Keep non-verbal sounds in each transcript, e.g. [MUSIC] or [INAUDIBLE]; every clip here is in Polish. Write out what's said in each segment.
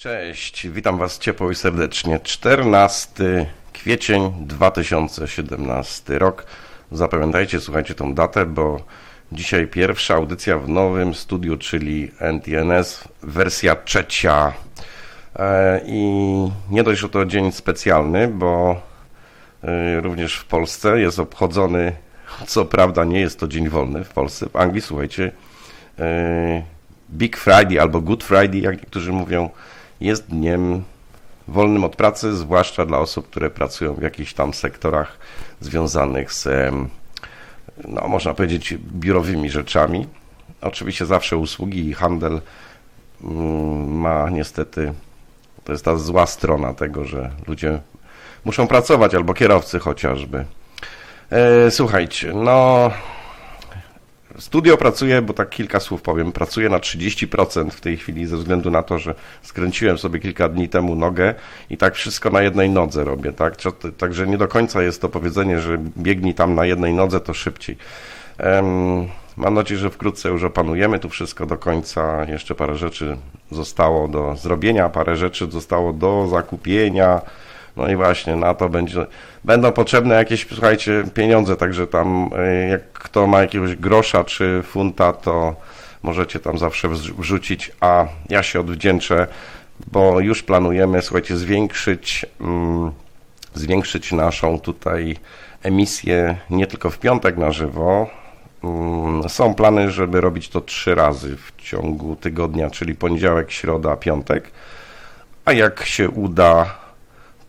Cześć, witam Was ciepło i serdecznie. 14 kwiecień 2017 rok. Zapamiętajcie, słuchajcie tą datę, bo dzisiaj pierwsza audycja w nowym studiu, czyli NTNS, wersja trzecia. E, I nie dość, że to dzień specjalny, bo e, również w Polsce jest obchodzony, co prawda nie jest to dzień wolny w Polsce, w Anglii, słuchajcie, e, Big Friday albo Good Friday, jak niektórzy mówią, jest dniem wolnym od pracy, zwłaszcza dla osób, które pracują w jakichś tam sektorach związanych z, no, można powiedzieć, biurowymi rzeczami. Oczywiście zawsze usługi i handel mm, ma niestety, to jest ta zła strona tego, że ludzie muszą pracować, albo kierowcy chociażby. E, słuchajcie, no Studio pracuje, bo tak kilka słów powiem, pracuje na 30% w tej chwili ze względu na to, że skręciłem sobie kilka dni temu nogę i tak wszystko na jednej nodze robię, tak? Także nie do końca jest to powiedzenie, że biegnij tam na jednej nodze, to szybciej. Mam nadzieję, że wkrótce już opanujemy tu wszystko do końca. Jeszcze parę rzeczy zostało do zrobienia, parę rzeczy zostało do zakupienia. No i właśnie na to będzie, będą potrzebne jakieś, słuchajcie, pieniądze, także tam e, jak kto ma jakiegoś grosza czy funta, to możecie tam zawsze wrzucić, a ja się odwdzięczę, bo już planujemy, słuchajcie, zwiększyć, mm, zwiększyć naszą tutaj emisję nie tylko w piątek na żywo. Mm, są plany, żeby robić to trzy razy w ciągu tygodnia, czyli poniedziałek, środa, piątek. A jak się uda,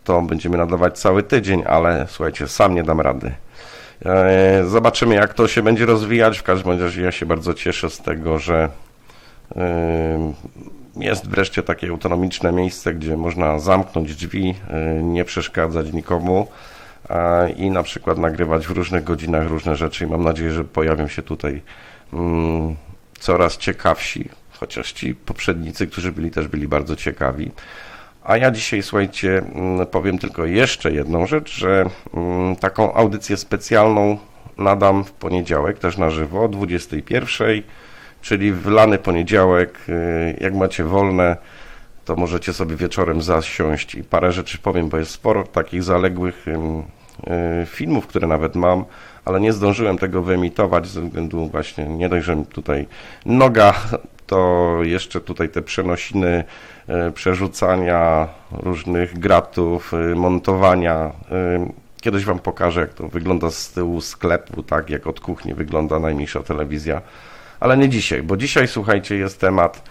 to będziemy nadawać cały tydzień, ale słuchajcie, sam nie dam rady. E, zobaczymy, jak to się będzie rozwijać. W każdym razie ja się bardzo cieszę z tego, że e, jest wreszcie takie autonomiczne miejsce, gdzie można zamknąć drzwi, e, nie przeszkadzać nikomu i na przykład nagrywać w różnych godzinach różne rzeczy i mam nadzieję, że pojawią się tutaj mm, coraz ciekawsi, chociaż ci poprzednicy, którzy byli też byli bardzo ciekawi. A ja dzisiaj, słuchajcie, mm, powiem tylko jeszcze jedną rzecz, że mm, taką audycję specjalną nadam w poniedziałek, też na żywo, o 21, czyli w lany poniedziałek. Y, jak macie wolne, to możecie sobie wieczorem zasiąść i parę rzeczy powiem, bo jest sporo takich zaległych y, filmów, które nawet mam, ale nie zdążyłem tego wyemitować ze względu właśnie, nie dość, że tutaj noga, to jeszcze tutaj te przenosiny E, przerzucania różnych gratów, e, montowania. E, kiedyś Wam pokażę, jak to wygląda z tyłu sklepu, tak jak od kuchni wygląda najmniejsza telewizja, ale nie dzisiaj, bo dzisiaj, słuchajcie, jest temat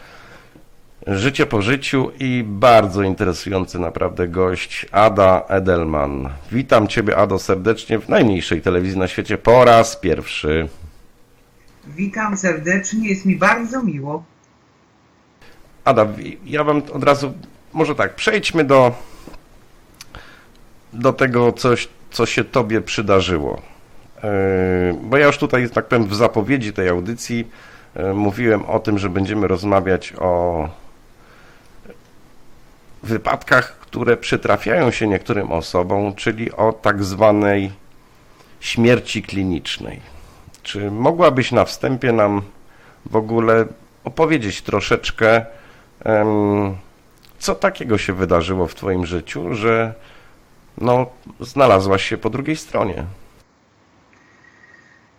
życie po życiu i bardzo interesujący naprawdę gość Ada Edelman. Witam Ciebie, Ado, serdecznie w najmniejszej telewizji na świecie po raz pierwszy. Witam serdecznie, jest mi bardzo miło. Ada, ja wam od razu, może tak, przejdźmy do, do tego, coś, co się tobie przydarzyło. E, bo ja już tutaj, tak powiem, w zapowiedzi tej audycji e, mówiłem o tym, że będziemy rozmawiać o wypadkach, które przytrafiają się niektórym osobom, czyli o tak zwanej śmierci klinicznej. Czy mogłabyś na wstępie nam w ogóle opowiedzieć troszeczkę co takiego się wydarzyło w Twoim życiu, że no, znalazłaś się po drugiej stronie?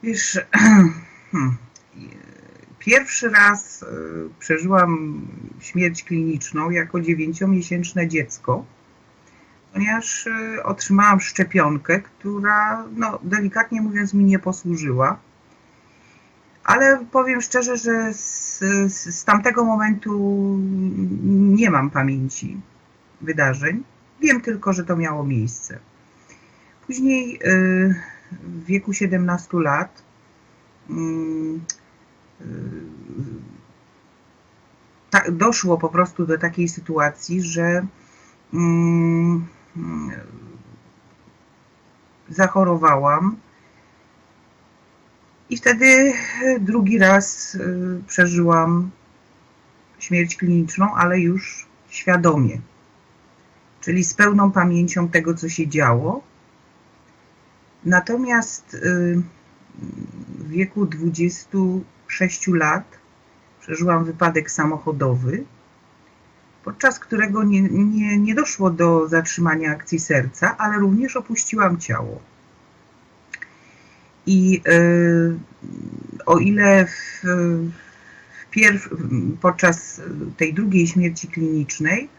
Wiesz, [CLEARS THROAT] hmm, pierwszy raz e, przeżyłam śmierć kliniczną jako dziewięciomiesięczne dziecko, ponieważ e, otrzymałam szczepionkę, która, no, delikatnie mówiąc, mi nie posłużyła ale powiem szczerze, że z, z, z, tamtego momentu nie mam pamięci wydarzeń. Wiem tylko, że to miało miejsce. Później y, w wieku 17 lat mm, y, ta, doszło po prostu do takiej sytuacji, że mm, zachorowałam i wtedy e, drugi raz e, przeżyłam śmierć kliniczną, ale już świadomie. Czyli z pełną pamięcią tego, co się działo. Natomiast e, w wieku 26 lat przeżyłam wypadek samochodowy podczas którego nie, nie, nie doszło do zatrzymania akcji serca, ale również opuściłam ciało. I y, o ile w, pierw, podczas tej drugiej śmierci klinicznej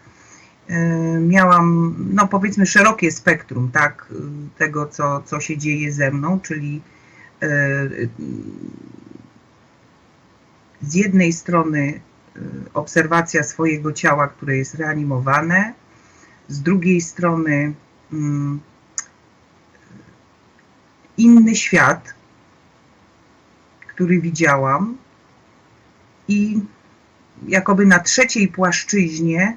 y, miałam, no powiedzmy, szerokie spektrum tak, tego, co, co się dzieje ze mną, czyli y, z jednej strony obserwacja swojego ciała, które jest reanimowane, z drugiej strony mm, inny świat, który widziałam i jakoby na trzeciej płaszczyźnie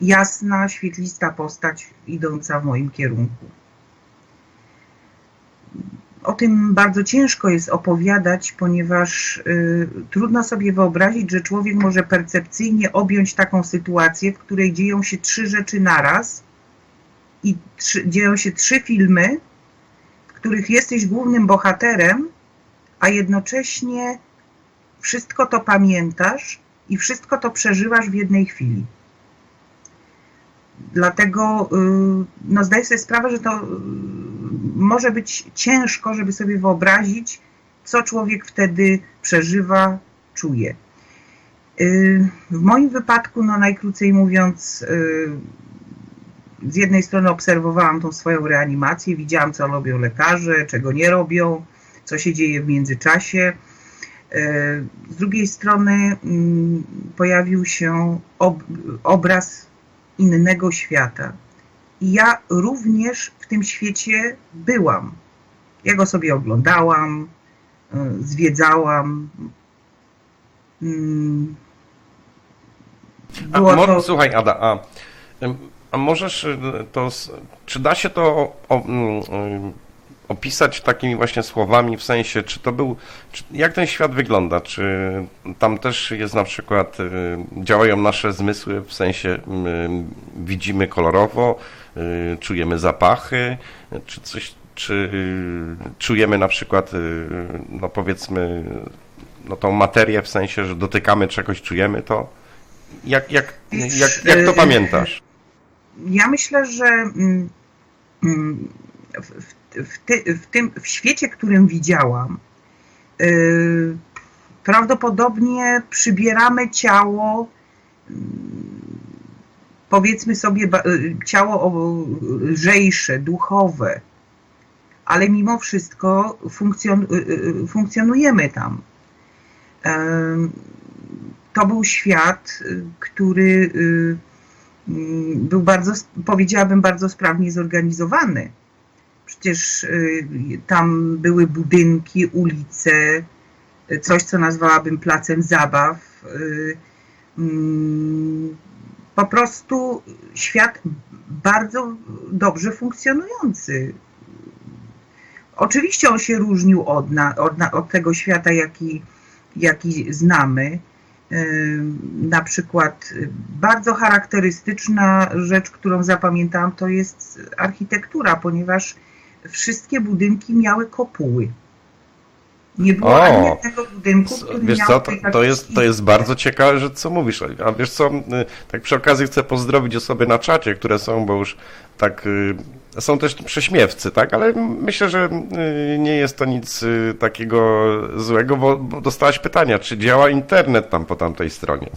jasna, świetlista postać idąca w moim kierunku. O tym bardzo ciężko jest opowiadać, ponieważ y, trudno sobie wyobrazić, że człowiek może percepcyjnie objąć taką sytuację, w której dzieją się trzy rzeczy naraz i trzy, dzieją się trzy filmy, których jesteś głównym bohaterem, a jednocześnie wszystko to pamiętasz i wszystko to przeżywasz w jednej chwili. Dlatego y, no, zdaję sobie sprawę, że to y, może być ciężko, żeby sobie wyobrazić, co człowiek wtedy przeżywa, czuje. Y, w moim wypadku, no najkrócej mówiąc, z jednej strony obserwowałam tą swoją reanimację, widziałam, co robią lekarze, czego nie robią, co się dzieje w międzyczasie. E, z drugiej strony mm, pojawił się ob obraz innego świata. I ja również w tym świecie byłam. Ja go sobie oglądałam, e, zwiedzałam. Mm. Było a, to... Słuchaj, Ada, a a możesz y, to, czy da się to mm, y, opisać takimi właśnie słowami, w sensie, czy to był, czy, jak ten świat wygląda, czy tam też jest na przykład, y, działają nasze zmysły, w sensie widzimy kolorowo, czujemy zapachy, czy coś, czy czujemy na przykład, no powiedzmy, no tą materię, w sensie, że dotykamy czegoś, czujemy to? Jak, jak, jak, jak to pamiętasz? Ja myślę, że mm, mm, w, w, ty, w, tym w świecie, którym widziałam, yy, prawdopodobnie przybieramy ciało, mm, powiedzmy sobie, y, ciało lżejsze, duchowe, ale mimo wszystko funkcjon, y, y, funkcjonujemy tam. To był świat, który był bardzo, powiedziałabym, bardzo sprawnie zorganizowany. Przecież y, tam były budynki, ulice, coś, co nazwałabym placem zabaw. Y, mm, po prostu świat bardzo dobrze funkcjonujący. Oczywiście on się różnił od, na, od, od tego świata, jaki, jaki znamy na przykład y, bardzo charakterystyczna rzecz, którą zapamiętałam, to jest architektura, ponieważ wszystkie budynki miały kopuły. Nie było o, ani jednego budynku, który wiesz miał co, to, to, jest, to jest bardzo ciekawe, że co mówisz. A wiesz co, y, tak przy okazji chcę pozdrowić osoby na czacie, które są, bo już tak y, są też prześmiewcy, tak? Ale myślę, że y, nie jest to nic takiego złego, bo, bo dostałaś pytania, czy działa internet tam po tamtej stronie. [LAUGHS]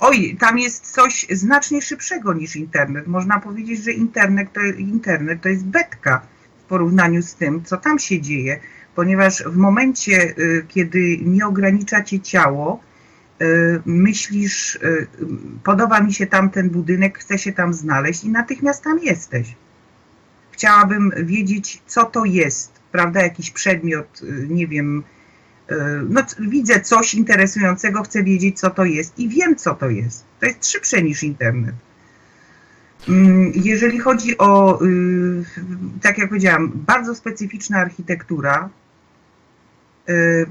Oj, tam jest coś znacznie szybszego niż internet. Można powiedzieć, że internet to, internet to jest betka w porównaniu z tym, co tam się dzieje ponieważ w momencie, y, kiedy nie ogranicza cię ciało, y, myślisz, y, podoba mi się tamten budynek, chcę się tam znaleźć i natychmiast tam jesteś. Chciałabym wiedzieć, co to jest, prawda, jakiś przedmiot, nie wiem, no widzę coś interesującego, chcę wiedzieć, co to jest i wiem, co to jest. To jest szybsze niż internet. Mm, jeżeli chodzi o, tak jak powiedziałam, bardzo specyficzna architektura,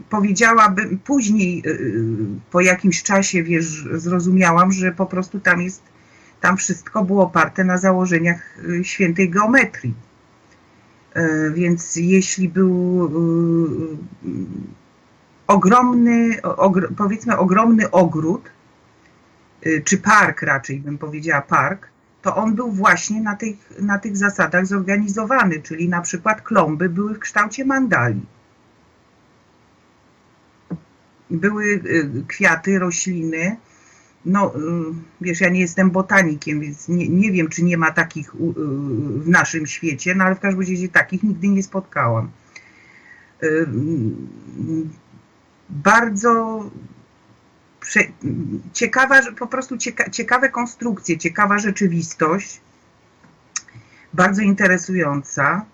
powiedziałabym, później y, y, po jakimś czasie, wiesz, zrozumiałam, że po prostu tam jest, tam wszystko było oparte na założeniach świętej geometrii. Więc jeśli był ogromny, powiedzmy ogromny ogród, czy park raczej bym powiedziała park, to on był właśnie na tych, na tych zasadach zorganizowany, czyli na przykład klomby były w kształcie mandali. Były y, kwiaty, rośliny. No, y, wiesz, ja nie jestem botanikiem, więc nie, nie wiem, czy nie ma takich y, w naszym świecie, no ale w każdym razie takich nigdy nie spotkałam. Bardzo ciekawa, po prostu cieka, ciekawe konstrukcje, ciekawa rzeczywistość, bardzo interesująca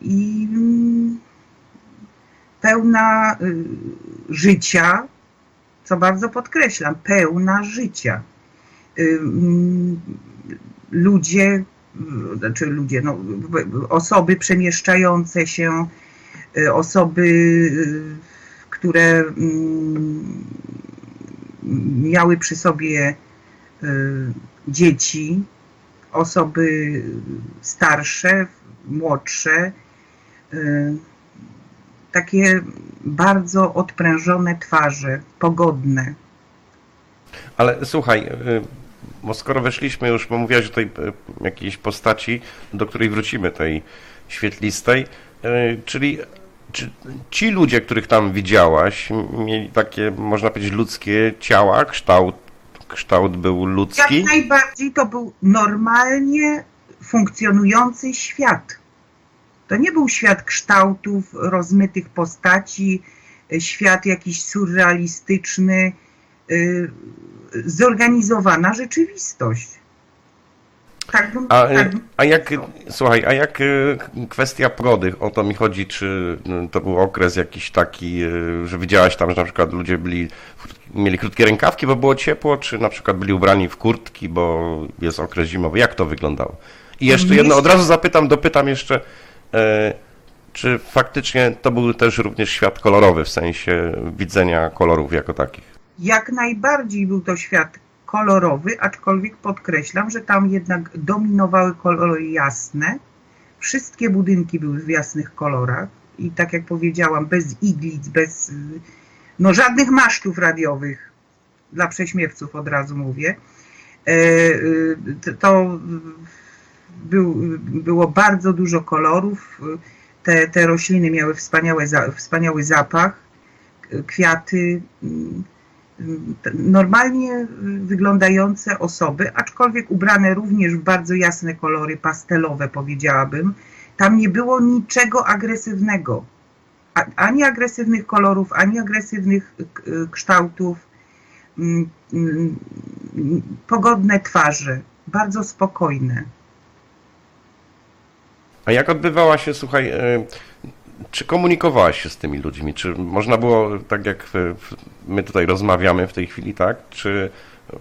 i pełna yy, życia, co bardzo podkreślam, pełna życia. Yy, ludzie, znaczy ludzie, no, osoby przemieszczające się, osoby które mm, miały przy sobie y, dzieci, osoby starsze, młodsze, y, takie bardzo odprężone twarze, pogodne. Ale słuchaj, y, bo skoro weszliśmy już, bo mówiłaś o tej jakiejś postaci, do której wrócimy, tej świetlistej, czyli czy ci ludzie, których tam widziałaś, mieli takie, można powiedzieć, ludzkie ciała, kształt, kształt był ludzki? Jak najbardziej to był normalnie funkcjonujący świat. To nie był świat kształtów, rozmytych postaci, świat jakiś surrealistyczny, y, zorganizowana rzeczywistość. Tak, a, tak. a jak, słuchaj, a jak kwestia prody, o to mi chodzi, czy to był okres jakiś taki, że widziałaś tam, że na przykład ludzie byli, mieli krótkie rękawki, bo było ciepło, czy na przykład byli ubrani w kurtki, bo jest okres zimowy. Jak to wyglądało? I jeszcze jedno, od razu zapytam, dopytam jeszcze, czy faktycznie to był też również świat kolorowy, w sensie widzenia kolorów jako takich? Jak najbardziej był to świat kolorowy, aczkolwiek podkreślam, że tam jednak dominowały kolory jasne. Wszystkie budynki były w jasnych kolorach i tak jak powiedziałam, bez iglic, bez no, żadnych masztów radiowych. Dla prześmiewców od razu mówię. E, e, to był, było bardzo dużo kolorów. Te, te rośliny miały wspaniałe, wspaniały zapach. Kwiaty normalnie wyglądające osoby, aczkolwiek ubrane również w bardzo jasne kolory, pastelowe powiedziałabym. Tam nie było niczego agresywnego. Ani agresywnych kolorów, ani agresywnych kształtów. Mm, mm, pogodne twarze, bardzo spokojne. A jak odbywała się, słuchaj, e, czy komunikowałaś się z tymi ludźmi? Czy można było, tak jak my tutaj rozmawiamy w tej chwili, tak? Czy,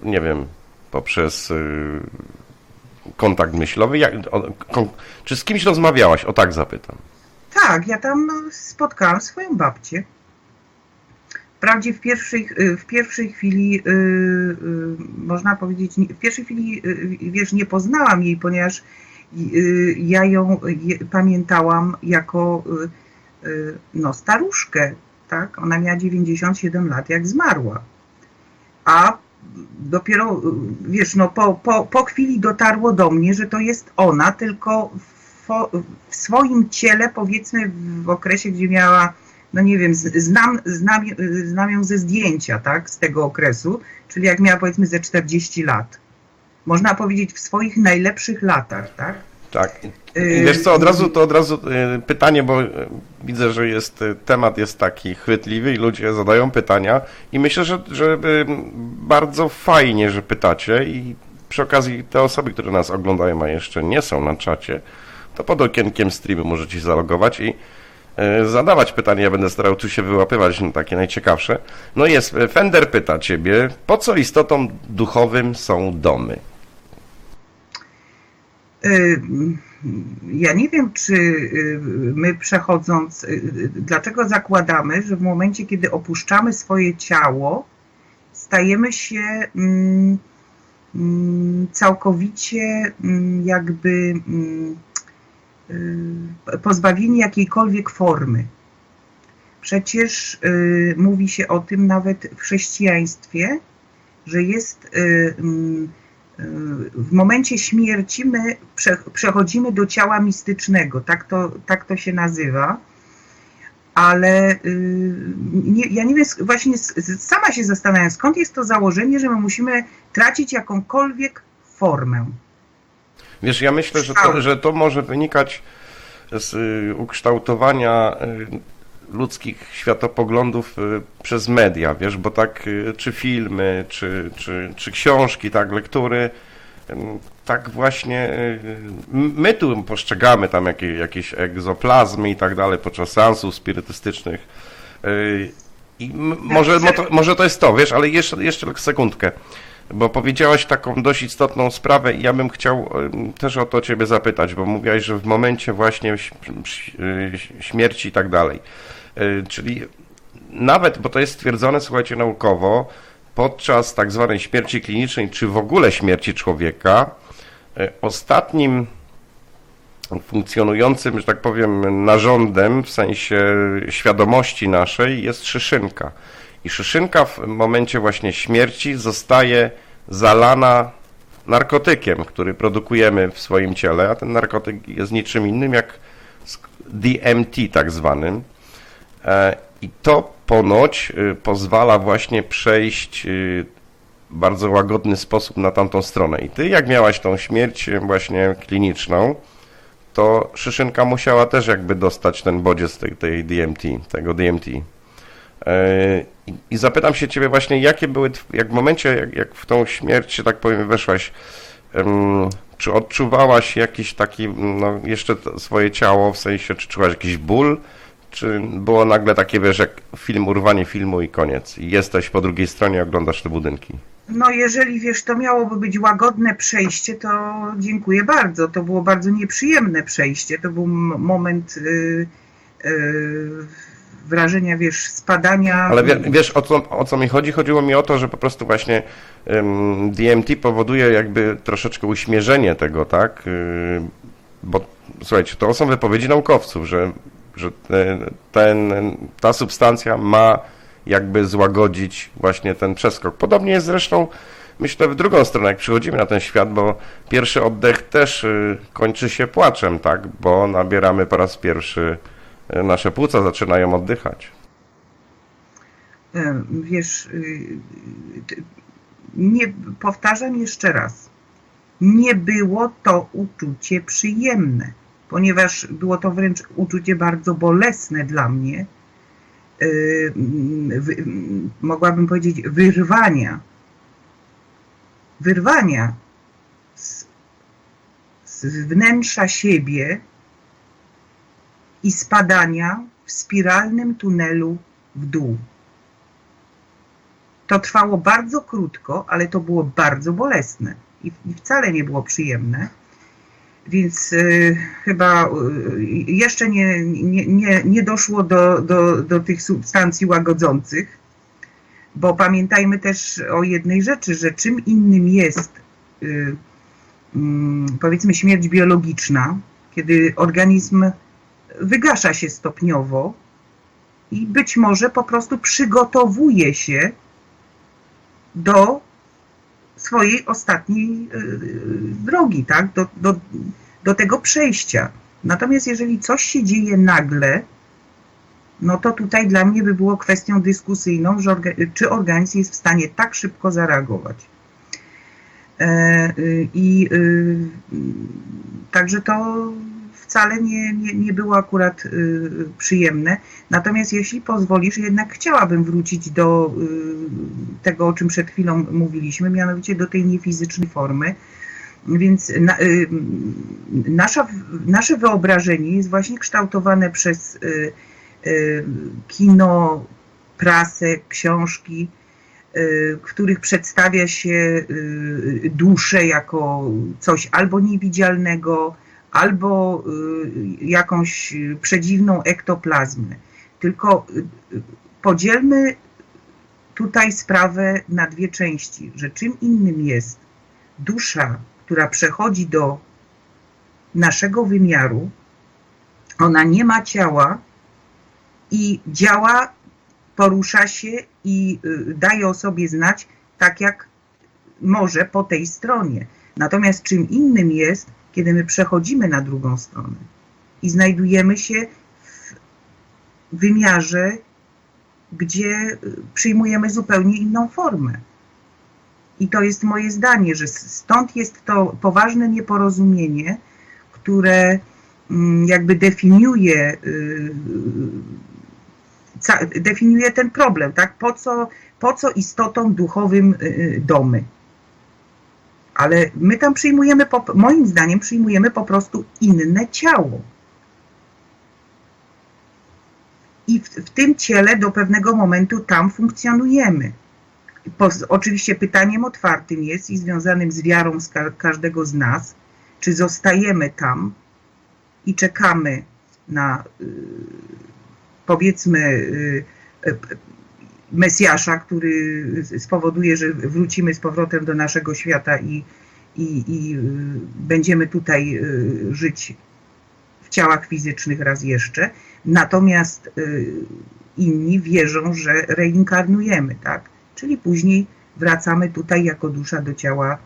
nie wiem, poprzez y, kontakt myślowy? Jak, czy z kimś rozmawiałaś? O tak zapytam. Tak, ja tam spotkałam swoją babcię. Wprawdzie w pierwszej, y, w pierwszej chwili, yy, można powiedzieć, w pierwszej chwili, wiesz, nie poznałam jej, ponieważ y, ja ją pamiętałam jako Y, no, staruszkę, tak? Ona miała 97 lat, jak zmarła. A dopiero, y, wiesz, no, po, po, po chwili dotarło do mnie, że to jest ona, tylko w, w swoim ciele, powiedzmy w okresie, gdzie miała, no nie wiem, znam, znam, znam ją ze zdjęcia, tak, z tego okresu, czyli jak miała powiedzmy ze 40 lat. Można powiedzieć w swoich najlepszych latach, tak? Tak. I wiesz co, od razu to od razu y, pytanie, bo y, widzę, że jest y, temat jest taki chwytliwy i ludzie zadają pytania i myślę, że, że bardzo fajnie, że pytacie i przy okazji te osoby, które nas oglądają, a jeszcze nie są na czacie, to pod okienkiem streamu możecie się zalogować i zadawać pytania. Ja będę starał tu się wyłapywać na takie najciekawsze. No jest, Fender pyta ciebie, po co istotom duchowym są domy? Y, ja nie wiem, czy y, my przechodząc, y, dlaczego zakładamy, że w momencie, kiedy opuszczamy swoje ciało, stajemy się mm, mm, całkowicie mm, jakby pozbawieni jakiejkolwiek formy. Przecież mówi się o tym nawet w chrześcijaństwie, że jest w momencie śmierci my przechodzimy do ciała mistycznego, tak to, tak to się nazywa. Ale nie, ja nie wiem, właśnie sama się zastanawiam, skąd jest to założenie, że my musimy tracić jakąkolwiek formę. Wiesz, ja myślę, że to, że to może wynikać z y, ukształtowania y, ludzkich światopoglądów y, przez media, wiesz, bo tak, czy filmy, czy, czy, czy książki, tak, lektury, tak właśnie my tu postrzegamy tam jakieś, jakieś egzoplazmy i tak dalej podczas seansów spirytystycznych i może, może to jest to, wiesz, ale jeszcze, jeszcze sekundkę bo powiedziałaś taką dość istotną sprawę i ja bym chciał też o to Ciebie zapytać, bo mówiłaś, że w momencie właśnie y, śmierci i tak dalej. Y, czyli nawet, bo to jest stwierdzone, słuchajcie, naukowo, podczas tak zwanej śmierci klinicznej, czy w ogóle śmierci człowieka, y, ostatnim funkcjonującym, że tak powiem, narządem w sensie świadomości naszej jest szyszynka. I szyszynka w momencie właśnie śmierci zostaje zalana narkotykiem, który produkujemy w swoim ciele, a ten narkotyk jest niczym innym jak DMT tak zwanym. E, I to ponoć y, pozwala właśnie przejść y, bardzo łagodny sposób na tamtą stronę. I ty, jak miałaś tą śmierć właśnie kliniczną, to Szyszynka musiała też jakby dostać ten bodziec tej, tej DMT, tego DMT. E, I zapytam się ciebie właśnie, jakie były, jak w momencie, jak, jak w tą śmierć, tak powiem, weszłaś, czy odczuwałaś jakiś taki, no, jeszcze swoje ciało, w sensie, czy czułaś jakiś ból, czy było nagle takie, wiesz, jak film, urwanie filmu i koniec, jesteś po drugiej stronie, oglądasz te budynki? No jeżeli, wiesz, to miałoby być łagodne przejście, to dziękuję bardzo. To było bardzo nieprzyjemne przejście. To był moment... Yy, yy, wrażenia, wiesz, spadania. Ale wiesz, o co, o co mi chodzi? Chodziło mi o to, że po prostu właśnie um, DMT powoduje jakby troszeczkę uśmierzenie tego, tak? Y, bo słuchajcie, to są wypowiedzi naukowców, że, że ten, ta substancja ma jakby złagodzić właśnie ten przeskok. Podobnie jest zresztą myślę w drugą stronę, jak przychodzimy na ten świat, bo pierwszy oddech też y, kończy się płaczem, tak? Bo nabieramy po raz pierwszy nasze płuca zaczynają oddychać. Wiesz, y, nie, powtarzam jeszcze raz. Nie było to uczucie przyjemne, ponieważ było to wręcz uczucie bardzo bolesne dla mnie. E, mogłabym powiedzieć wyrwania. Wyrwania z, z wnętrza siebie i spadania w spiralnym tunelu w dół. To trwało bardzo krótko, ale to było bardzo bolesne i, wcale nie było przyjemne. Więc y, chyba y, jeszcze nie, nie, nie, nie doszło do, do, do tych substancji łagodzących, bo pamiętajmy też o jednej rzeczy, że czym innym jest y, mm, powiedzmy śmierć biologiczna, kiedy organizm wygasza się stopniowo i być może po prostu przygotowuje się do swojej ostatniej y, drogi, tak? do, do, do tego przejścia. Natomiast jeżeli coś się dzieje nagle, no to tutaj dla mnie by było kwestią dyskusyjną, że orga czy organizm jest w stanie tak szybko zareagować. E, y, I także to wcale nie, nie, nie było akurat y, przyjemne. Natomiast jeśli pozwolisz, jednak chciałabym wrócić do y, tego, o czym przed chwilą mówiliśmy, mianowicie do tej niefizycznej formy. Więc na, y, nasza, nasze wyobrażenie jest właśnie kształtowane przez y, y, kino, prasę, książki, y, w których przedstawia się duszę jako coś albo niewidzialnego, albo y, jakąś przedziwną ektoplazmę. Tylko y, podzielmy tutaj sprawę na dwie części, że czym innym jest dusza, która przechodzi do naszego wymiaru, ona nie ma ciała i działa, porusza się i y, daje o sobie znać tak jak może po tej stronie. Natomiast czym innym jest, kiedy my przechodzimy na drugą stronę i znajdujemy się w wymiarze, gdzie przyjmujemy zupełnie inną formę. I to jest moje zdanie, że stąd jest to poważne nieporozumienie, które mm, jakby definiuje, y, definiuje ten problem, tak? Po co, po co istotą duchowym y, y, domy? Ale my tam przyjmujemy, moim zdaniem, przyjmujemy po prostu inne ciało. I w, w tym ciele do pewnego momentu tam funkcjonujemy. Po, oczywiście pytaniem otwartym jest i związanym z wiarą z ka każdego z nas, czy zostajemy tam i czekamy na y, powiedzmy y, y, Mesjasza, który spowoduje, że wrócimy z powrotem do naszego świata i, i, i będziemy tutaj żyć w ciałach fizycznych raz jeszcze. Natomiast inni wierzą, że reinkarnujemy, tak? Czyli później wracamy tutaj jako dusza do ciała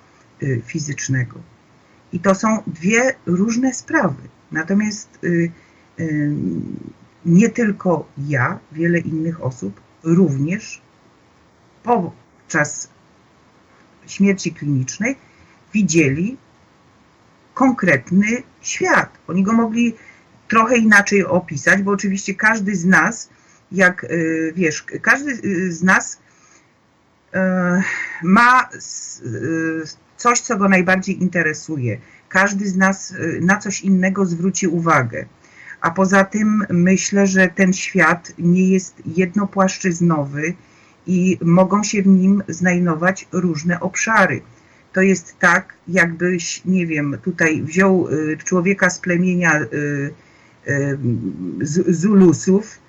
fizycznego. I to są dwie różne sprawy. Natomiast y, y, nie tylko ja, wiele innych osób również podczas śmierci klinicznej widzieli konkretny świat. Oni go mogli trochę inaczej opisać, bo oczywiście każdy z nas, jak y, wiesz, każdy z nas ma coś, co go najbardziej interesuje. Każdy z nas na coś innego zwróci uwagę. A poza tym myślę, że ten świat nie jest jednopłaszczyznowy i mogą się w nim znajdować różne obszary. To jest tak, jakbyś, nie wiem, tutaj wziął y, człowieka z plemienia y, Zulusów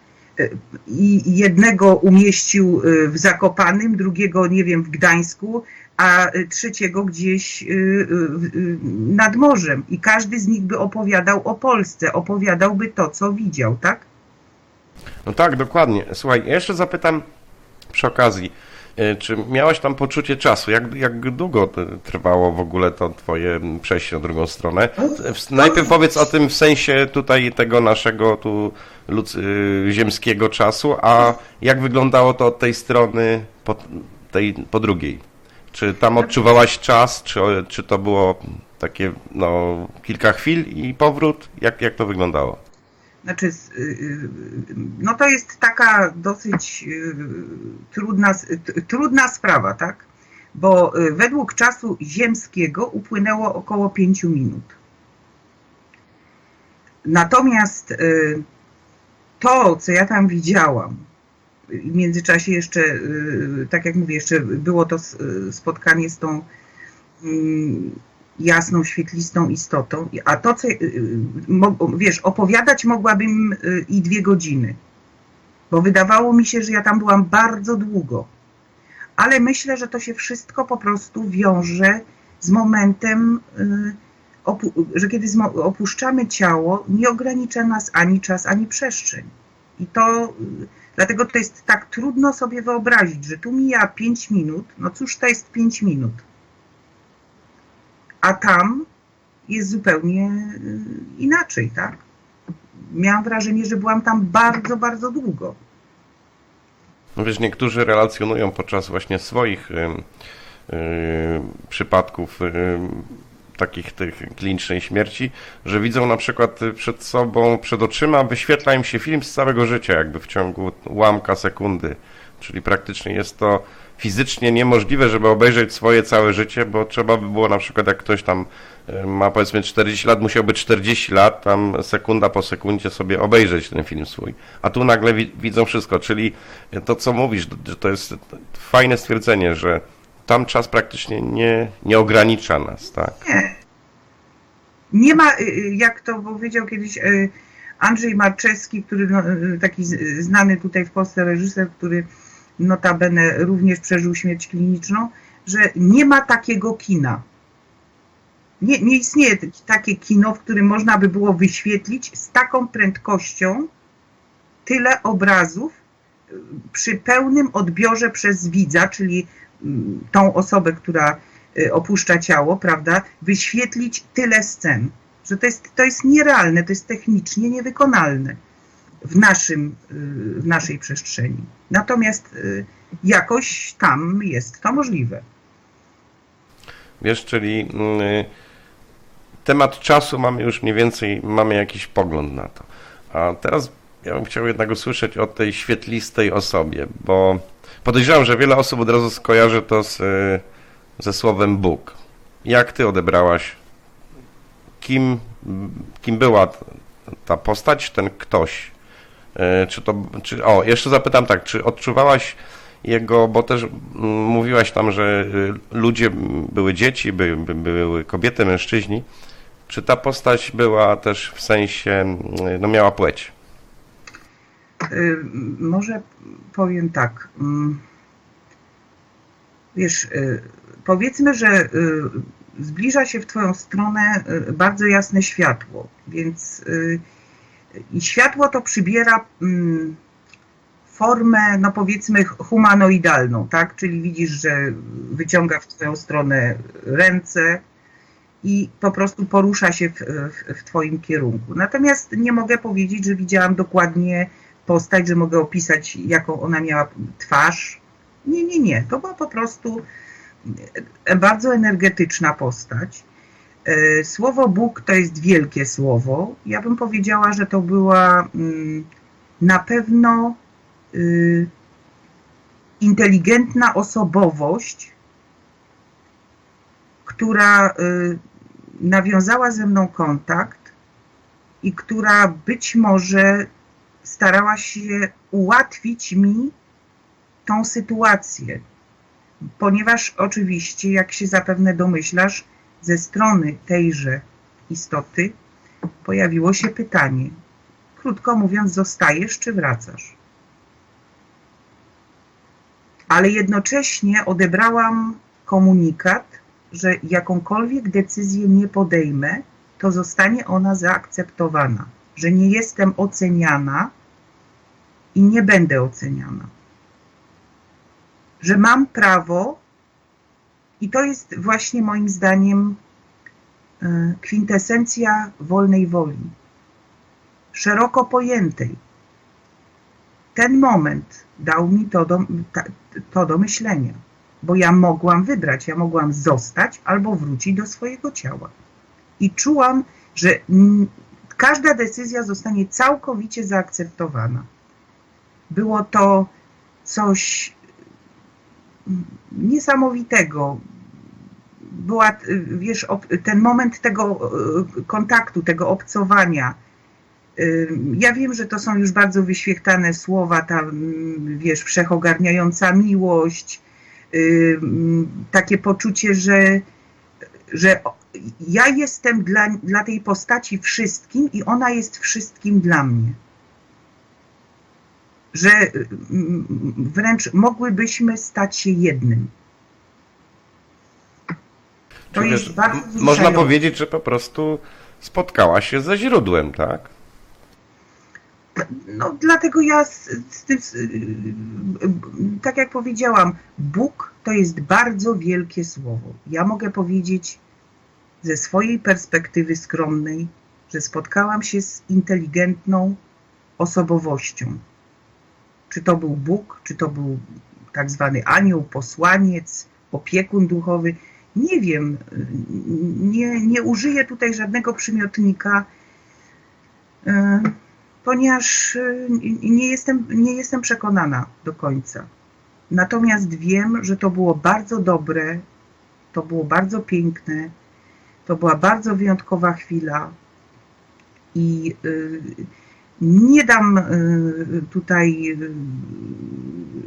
i jednego umieścił w Zakopanym, drugiego, nie wiem, w Gdańsku, a trzeciego gdzieś y, y, y, nad morzem. I każdy z nich by opowiadał o Polsce, opowiadałby to, co widział, tak? No tak, dokładnie. Słuchaj, jeszcze zapytam przy okazji, czy miałaś tam poczucie czasu? Jak, jak długo trwało w ogóle to twoje przejście na drugą stronę? Najpierw powiedz o tym w sensie tutaj tego naszego tu ziemskiego czasu, a jak wyglądało to od tej strony po, tej, po drugiej? Czy tam odczuwałaś czas, czy, czy to było takie no, kilka chwil i powrót? Jak, jak to wyglądało? Znaczy, y, y, no to jest taka dosyć y, trudna, trudna sprawa, tak? Bo według czasu ziemskiego upłynęło około 5 minut. Natomiast to, co ja tam widziałam, w międzyczasie jeszcze, y, tak jak mówię, jeszcze było to y, spotkanie z tą mm, jasną, świetlistą istotą, a to, co, y, wiesz, opowiadać mogłabym i dwie godziny, bo wydawało mi się, że ja tam byłam bardzo długo, ale myślę, że to się wszystko po prostu wiąże z momentem, że kiedy opuszczamy ciało, nie ogranicza nas ani czas, ani przestrzeń. I to Dlatego to jest tak trudno sobie wyobrazić, że tu mija 5 minut, no cóż to jest 5 minut. A tam jest zupełnie y, inaczej, tak? Miałam wrażenie, że byłam tam bardzo, bardzo długo. No wiesz, niektórzy relacjonują podczas właśnie swoich yy, yy, przypadków yy, takich tych klinicznej śmierci, że widzą na przykład przed sobą, przed oczyma, wyświetla im się film z całego życia, jakby w ciągu ułamka sekundy. Czyli praktycznie jest to fizycznie niemożliwe, żeby obejrzeć swoje całe życie, bo trzeba by było na przykład, jak ktoś tam e, ma powiedzmy 40 lat, musiałby 40 lat, tam sekunda po sekundzie sobie obejrzeć ten film swój. A tu nagle widzą wszystko, czyli to, co mówisz, to jest fajne stwierdzenie, że tam czas praktycznie nie, nie ogranicza nas, tak? Nie. Nie ma, y, y, jak to powiedział kiedyś y, Andrzej Marczewski, który no, taki znany tutaj w Polsce reżyser, który notabene również przeżył śmierć kliniczną, że nie ma takiego kina. Nie, nie istnieje takie kino, w którym można by było wyświetlić z taką prędkością tyle obrazów przy pełnym odbiorze przez widza, czyli tą osobę, która opuszcza ciało, prawda, wyświetlić tyle scen, że to jest, to jest nierealne, to jest technicznie niewykonalne w, naszym, w naszej przestrzeni. Natomiast jakoś tam jest to możliwe. Wiesz, czyli temat czasu mamy już mniej więcej, mamy jakiś pogląd na to. A teraz ja bym chciał jednak usłyszeć o tej świetlistej osobie, bo podejrzewam, że wiele osób od razu skojarzy to z, ze słowem Bóg. Jak ty odebrałaś, kim, kim była ta postać, ten ktoś? E, czy to, czy, o, jeszcze zapytam tak, czy odczuwałaś jego, bo też mówiłaś tam, że y, ludzie, były dzieci, były, były kobiety, mężczyźni. Czy ta postać była też w sensie, no miała płeć? Y, może powiem tak. Mm, wiesz, powiedzmy, że zbliża się w Twoją stronę bardzo jasne światło, więc i światło to przybiera mm, formę, no powiedzmy, humanoidalną, tak? Czyli widzisz, że wyciąga w twoją stronę ręce i po prostu porusza się w, w, w twoim kierunku. Natomiast nie mogę powiedzieć, że widziałam dokładnie postać, że mogę opisać, jaką ona miała twarz. Nie, nie, nie. To była po prostu bardzo energetyczna postać. E, słowo Bóg to jest wielkie słowo. Ja bym powiedziała, że to była mm, na pewno Y, inteligentna osobowość, która y, nawiązała ze mną kontakt i która być może starała się ułatwić mi tą sytuację. Ponieważ oczywiście, jak się zapewne domyślasz, ze strony tejże istoty pojawiło się pytanie. Krótko mówiąc, zostajesz czy wracasz? ale jednocześnie odebrałam komunikat, że jakąkolwiek decyzję nie podejmę, to zostanie ona zaakceptowana, że nie jestem oceniana i nie będę oceniana. Że mam prawo, i to jest właśnie moim zdaniem e, kwintesencja wolnej woli, szeroko pojętej. Ten moment dał mi to do, to do myślenia, bo ja mogłam wybrać, ja mogłam zostać albo wrócić do swojego ciała. I czułam, że każda decyzja zostanie całkowicie zaakceptowana. Było to coś niesamowitego. Była, wiesz, ten moment tego e, kontaktu, tego obcowania, ja wiem, że to są już bardzo wyświechtane słowa, ta, wiesz, wszechogarniająca miłość, takie poczucie, że, że ja jestem dla, dla tej postaci wszystkim i ona jest wszystkim dla mnie. Że wręcz mogłybyśmy stać się jednym. To Czyli jest wiesz, bardzo Można powiedzieć, że po prostu spotkała się ze źródłem, tak? No, dlatego ja tym, tak jak powiedziałam, Bóg to jest bardzo wielkie słowo. Ja mogę powiedzieć ze swojej perspektywy skromnej, że spotkałam się z inteligentną osobowością. Czy to był Bóg, czy to był tak zwany anioł, posłaniec, opiekun duchowy. Nie wiem, nie, nie użyję tutaj żadnego przymiotnika. Yy ponieważ y, nie jestem, nie jestem przekonana do końca. Natomiast wiem, że to było bardzo dobre, to było bardzo piękne, to była bardzo wyjątkowa chwila i y, nie dam y, tutaj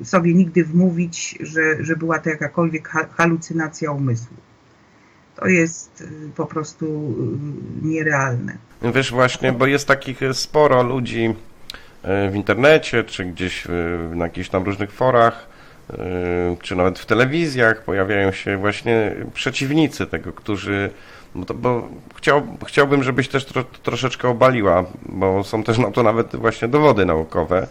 sobie nigdy wmówić, że, że była to jakakolwiek halucynacja umysłu. To jest po prostu nierealne. Wiesz właśnie, bo jest takich sporo ludzi w internecie, czy gdzieś na jakichś tam różnych forach, czy nawet w telewizjach pojawiają się właśnie przeciwnicy tego, którzy bo, to, bo chciał, chciałbym, żebyś też tro, troszeczkę obaliła, bo są też na to nawet właśnie dowody naukowe,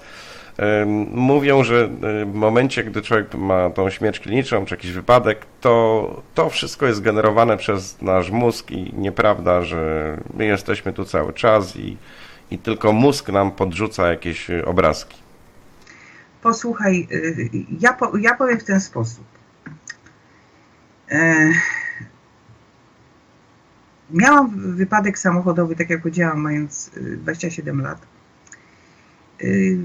Mówią, że w momencie, gdy człowiek ma tą śmierć kliniczną czy jakiś wypadek, to to wszystko jest generowane przez nasz mózg i nieprawda, że my jesteśmy tu cały czas i, i tylko mózg nam podrzuca jakieś obrazki. Posłuchaj, y, ja, po, ja powiem w ten sposób. Miałam wypadek samochodowy, tak jak powiedziałam, mając 27 y, lat. Y,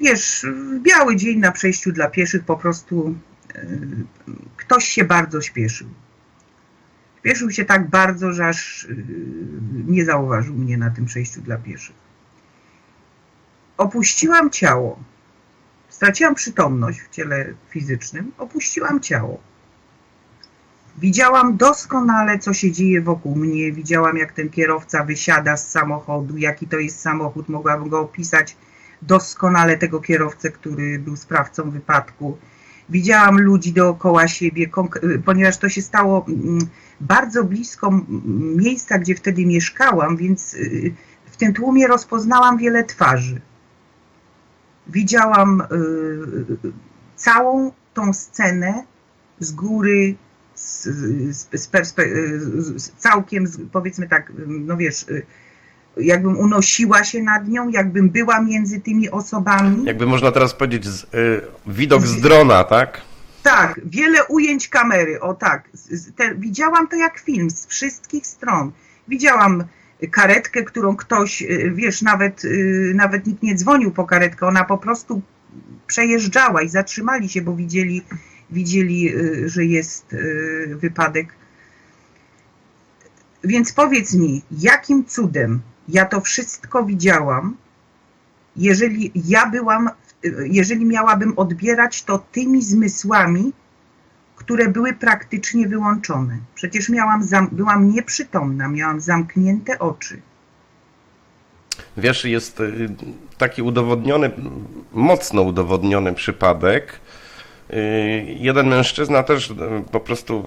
wiesz, biały dzień na przejściu dla pieszych po prostu ktoś się bardzo śpieszył. Śpieszył się tak bardzo, że aż nie zauważył mnie na tym przejściu dla pieszych. Opuściłam ciało Straciłam przytomność w ciele fizycznym, opuściłam ciało. Widziałam doskonale, co się dzieje wokół mnie. Widziałam, jak ten kierowca wysiada z samochodu, jaki to jest samochód. Mogłabym go opisać doskonale, tego kierowcę, który był sprawcą wypadku. Widziałam ludzi dookoła siebie, ponieważ to się stało mm, bardzo blisko miejsca, gdzie wtedy mieszkałam, więc y, w tym tłumie rozpoznałam wiele twarzy widziałam y, całą tą scenę z góry, z, z, z, całkiem, powiedzmy tak, no wiesz, y, jakbym unosiła się nad nią, jakbym była między tymi osobami. Jakby można teraz powiedzieć, z, y, widok z drona, tak? Tak, wiele ujęć kamery, o tak. Te, widziałam to jak film z wszystkich stron. Widziałam karetkę, którą ktoś, y, wiesz, nawet, y, nawet nikt nie dzwonił po karetkę, ona po prostu przejeżdżała i zatrzymali się, bo widzieli, widzieli y, że jest wypadek. Więc powiedz mi, jakim cudem ja to wszystko widziałam, jeżeli ja byłam, jeżeli miałabym odbierać to tymi zmysłami, które były praktycznie wyłączone. Przecież miałam byłam nieprzytomna, miałam zamknięte oczy. Wiesz, jest y, taki udowodniony, mocno udowodniony przypadek. Y, jeden mężczyzna też y, po prostu,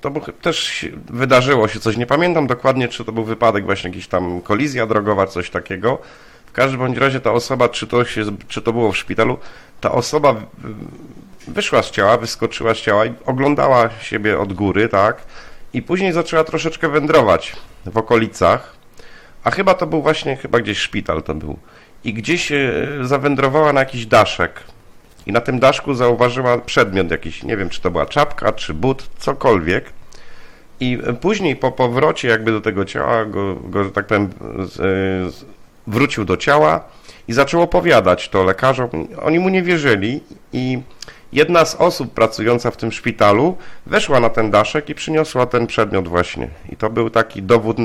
to też wydarzyło się coś, nie pamiętam dokładnie, czy to był wypadek, właśnie jakiś tam kolizja drogowa, coś takiego. W każdym bądź razie ta osoba, czy to, się, czy to było w szpitalu, ta osoba wyszła z ciała, wyskoczyła z ciała i oglądała siebie od góry, tak? I później zaczęła troszeczkę wędrować w okolicach, a chyba to był właśnie, chyba gdzieś szpital to był. I gdzieś zawędrowała na jakiś daszek. I na tym daszku zauważyła przedmiot jakiś, nie wiem, czy to była czapka, czy but, cokolwiek. I później po powrocie jakby do tego ciała, go, go tak powiem, wrócił do ciała i zaczął opowiadać to lekarzom. Oni mu nie wierzyli i jedna z osób pracująca w tym szpitalu weszła na ten daszek i przyniosła ten przedmiot właśnie. I to był taki dowód,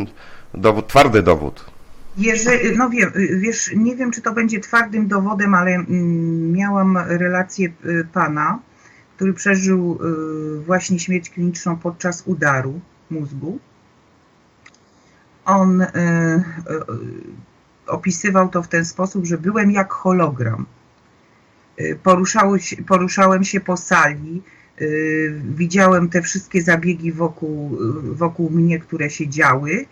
dowód twardy dowód. Jeżeli, no wiem, wiesz, nie wiem, czy to będzie twardym dowodem, ale mm, miałam relację y, pana, który przeżył y, właśnie śmierć kliniczną podczas udaru mózgu. On y, opisywał to w ten sposób, że byłem jak hologram. Się, poruszałem się po sali, widziałem te wszystkie zabiegi wokół, wokół mnie, które się działy.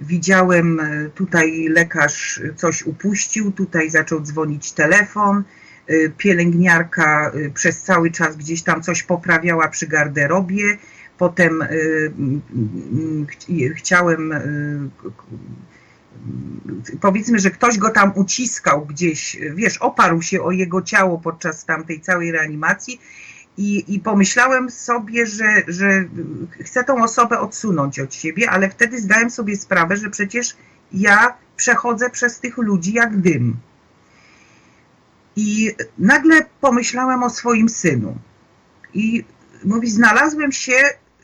Widziałem tutaj lekarz coś upuścił, tutaj zaczął dzwonić telefon, pielęgniarka przez cały czas gdzieś tam coś poprawiała przy garderobie, potem chciałem powiedzmy, że ktoś go tam uciskał gdzieś, wiesz, oparł się o jego ciało podczas tamtej całej reanimacji i, i pomyślałem sobie, że, że chcę tą osobę odsunąć od siebie, ale wtedy zdałem sobie sprawę, że przecież ja przechodzę przez tych ludzi jak dym. I nagle pomyślałem o swoim synu. I mówi, znalazłem się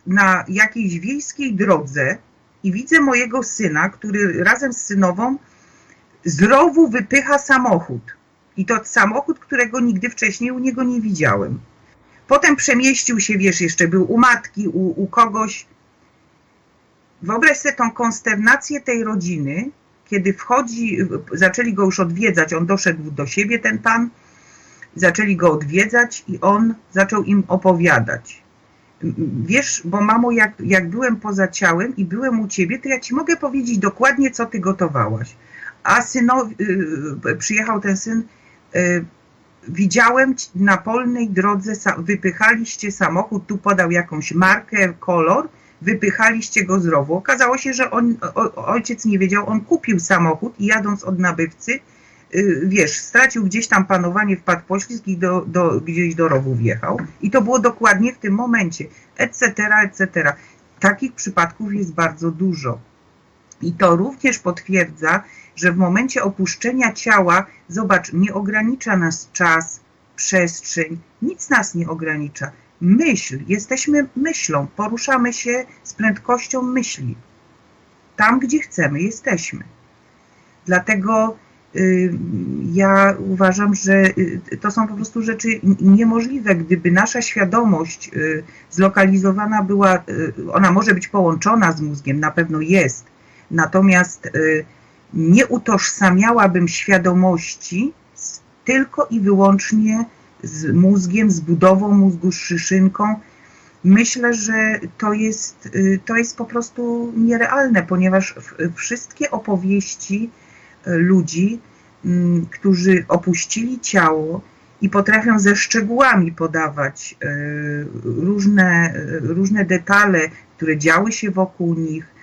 na jakiejś wiejskiej drodze, i widzę mojego syna, który razem z synową z rowu wypycha samochód. I to samochód, którego nigdy wcześniej u niego nie widziałem. Potem przemieścił się, wiesz, jeszcze był u matki, u, u kogoś. Wyobraź sobie tą konsternację tej rodziny, kiedy wchodzi, zaczęli go już odwiedzać, on doszedł do siebie, ten pan, zaczęli go odwiedzać i on zaczął im opowiadać. Wiesz, bo mamo, jak, jak byłem poza ciałem i byłem u ciebie, to ja ci mogę powiedzieć dokładnie, co ty gotowałaś. A synowi, yy, przyjechał ten syn, widziałem na polnej drodze, wypychaliście samochód, tu podał jakąś markę, kolor, wypychaliście go z rowu. Okazało się, że on, ojciec nie wiedział, on kupił samochód i jadąc od nabywcy, y, wiesz, stracił gdzieś tam panowanie, wpadł poślizg i do, do, gdzieś do rowu wjechał. I to było dokładnie w tym momencie, etc., etc. Takich przypadków jest bardzo dużo. I to również potwierdza, że w momencie opuszczenia ciała, zobacz, nie ogranicza nas czas, przestrzeń, nic nas nie ogranicza. Myśl, jesteśmy myślą, poruszamy się z prędkością myśli. Tam, gdzie chcemy, jesteśmy. Dlatego y, ja uważam, że y, to są po prostu rzeczy niemożliwe. Gdyby nasza świadomość y, zlokalizowana była, ona może być połączona z mózgiem, na pewno jest, natomiast nie utożsamiałabym świadomości tylko i wyłącznie z mózgiem, z budową mózgu, z szyszynką. Myślę, że to jest, y, to jest po prostu nierealne, ponieważ wszystkie opowieści y, ludzi, mm, którzy opuścili ciało i potrafią ze szczegółami podawać y, różne, różne detale, które działy się wokół nich,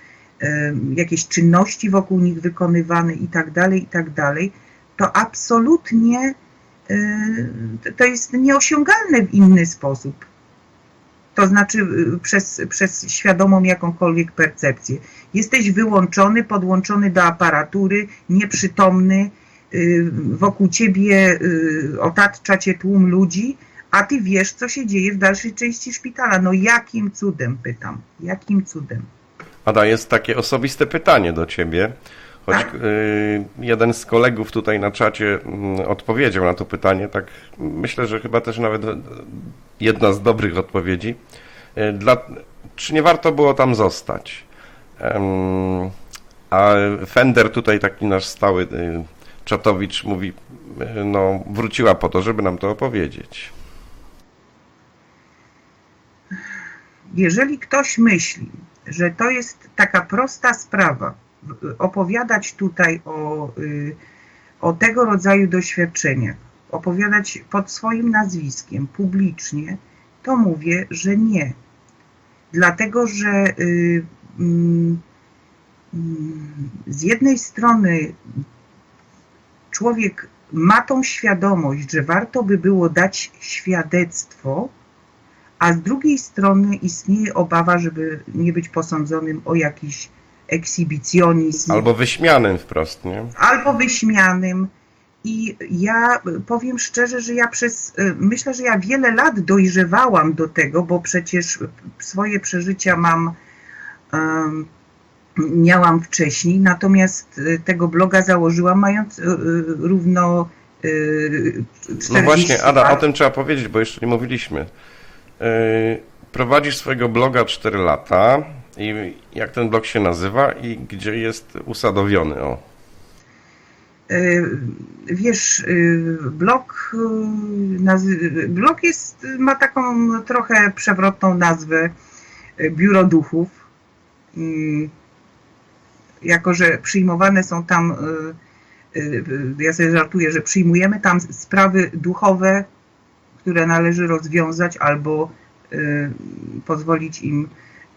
jakieś czynności wokół nich wykonywane i tak dalej, i tak dalej, to absolutnie to jest nieosiągalne w inny sposób. To znaczy przez, przez świadomą jakąkolwiek percepcję. Jesteś wyłączony, podłączony do aparatury, nieprzytomny, wokół ciebie otacza cię tłum ludzi, a ty wiesz, co się dzieje w dalszej części szpitala. No jakim cudem, pytam, jakim cudem? Ada, jest takie osobiste pytanie do ciebie. Choć tak? Y, jeden z kolegów tutaj na czacie mm, odpowiedział na to pytanie, tak myślę, że chyba też nawet jedna z dobrych odpowiedzi. Y, dla, czy nie warto było tam zostać? A Fender tutaj, taki nasz stały y, czatowicz mówi, no wróciła po to, żeby nam to opowiedzieć. Jeżeli ktoś myśli, że to jest taka prosta sprawa, opowiadać tutaj o, y, o tego rodzaju doświadczeniach, opowiadać pod swoim nazwiskiem, publicznie, to mówię, że nie. Dlatego, że y, mm, z jednej strony człowiek ma tą świadomość, że warto by było dać świadectwo, a z drugiej strony istnieje obawa, żeby nie być posądzonym o jakiś ekshibicjonizm. Albo wyśmianym wprost, nie? Albo wyśmianym. I ja powiem szczerze, że ja przez, myślę, że ja wiele lat dojrzewałam do tego, bo przecież swoje przeżycia mam, um, miałam wcześniej, natomiast tego bloga założyłam mając e, równo 40 No właśnie, Ada, lat. o tym trzeba powiedzieć, bo jeszcze nie mówiliśmy. E, prowadzisz swojego bloga 4 lata, i jak ten blok się nazywa i gdzie jest usadowiony? O. E, wiesz, blok, e, blok jest, ma taką trochę przewrotną nazwę Biuro Duchów. Jako, że przyjmowane są tam, ja sobie żartuję, że przyjmujemy tam sprawy duchowe, które należy rozwiązać albo pozwolić im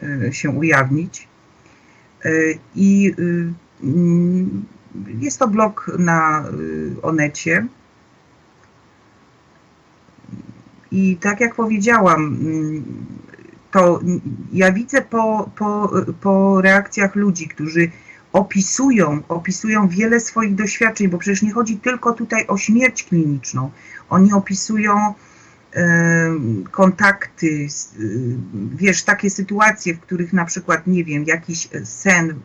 E, się ujawnić. E, I jest to blog na Onecie. I tak jak powiedziałam, to ja widzę po, po, po reakcjach ludzi, którzy opisują, opisują wiele swoich doświadczeń, bo przecież nie chodzi tylko tutaj o śmierć kliniczną. Oni opisują kontakty, y, wiesz, takie sytuacje, w których na przykład, nie wiem, jakiś sen,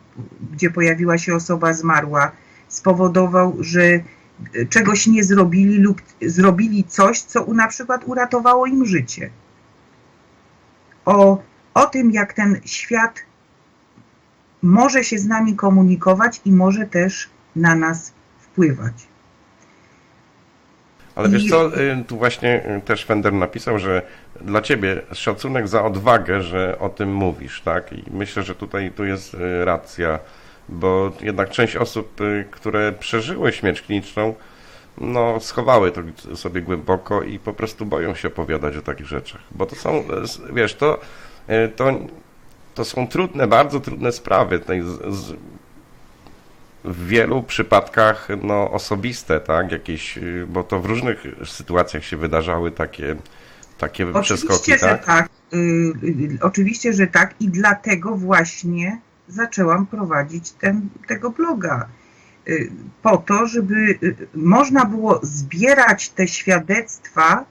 gdzie pojawiła się osoba zmarła, spowodował, że czegoś nie zrobili lub zrobili coś, co na przykład uratowało im życie. O, o tym, jak ten świat może się z nami komunikować i może też na nas wpływać. Ale wiesz co, y, tu właśnie y, też Fender napisał, że dla ciebie szacunek za odwagę, że o tym mówisz, tak? I myślę, że tutaj tu jest y, racja, bo jednak część osób, które przeżyły śmierć kliniczną, no, schowały to sobie głęboko i po prostu boją się opowiadać o takich rzeczach. Bo to są, wiesz, to, to, to są trudne, bardzo trudne sprawy. W wielu przypadkach no, osobiste, tak, jakieś, bo to w różnych sytuacjach się wydarzały takie, takie oczywiście, przeskoki, że tak? tak. Y, oczywiście, że tak i dlatego właśnie zaczęłam prowadzić ten, tego bloga. Y, po to, żeby y, można było zbierać te świadectwa,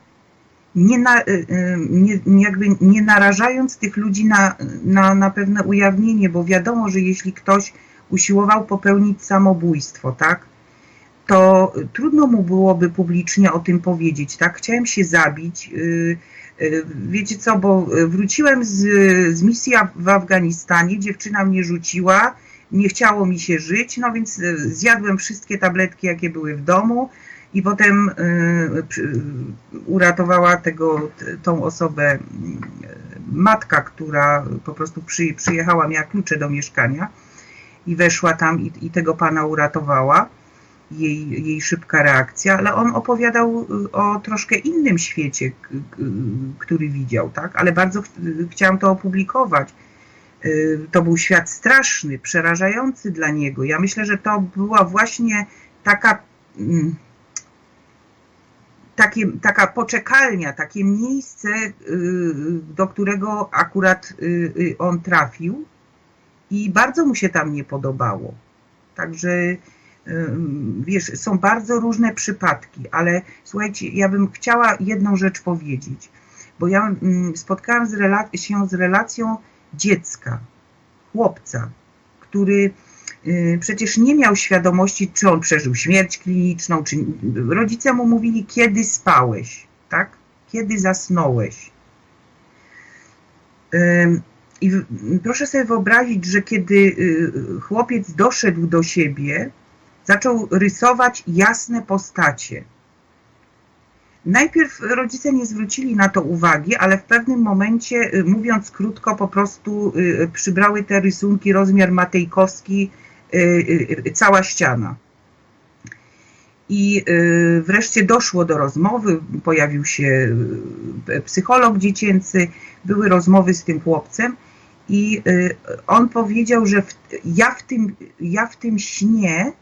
nie, na, nie, jakby nie narażając tych ludzi na, na, na pewne ujawnienie, bo wiadomo, że jeśli ktoś usiłował popełnić samobójstwo, tak, to trudno mu byłoby publicznie o tym powiedzieć, tak? Chciałem się zabić. Wiecie co, bo wróciłem z, z misji w Afganistanie, dziewczyna mnie rzuciła, nie chciało mi się żyć, no więc e, zjadłem wszystkie tabletki, jakie były w domu i potem uratowała tego, tą osobę matka, która po prostu przy, przyjechała, miała klucze do mieszkania i weszła tam i, i tego pana uratowała. Jej, jej szybka reakcja, ale on opowiadał o troszkę innym świecie, który widział, tak? Ale bardzo ch chciałam to opublikować Y, to był świat straszny, przerażający dla niego. Ja myślę, że to była właśnie taka, mm, takie, taka poczekalnia, takie miejsce, y, do którego akurat y, on trafił i bardzo mu się tam nie podobało. Także wiesz, są bardzo różne przypadki, ale słuchajcie, ja bym chciała jedną rzecz powiedzieć, bo ja mm, spotkałam się z relacją dziecka, chłopca, który y, przecież nie miał świadomości, czy on przeżył śmierć kliniczną, czy rodzice mu mówili, kiedy spałeś, tak? Kiedy zasnąłeś. I proszę sobie wyobrazić, że kiedy y, chłopiec doszedł do siebie, zaczął rysować jasne postacie. Najpierw rodzice nie zwrócili na to uwagi, ale w pewnym momencie, y, mówiąc krótko, po prostu y, przybrały te rysunki rozmiar matejkowski, cała ściana. I wreszcie doszło do rozmowy, pojawił się psycholog dziecięcy, były rozmowy z tym chłopcem i on powiedział, że w, ja, w tym, ja w tym śnie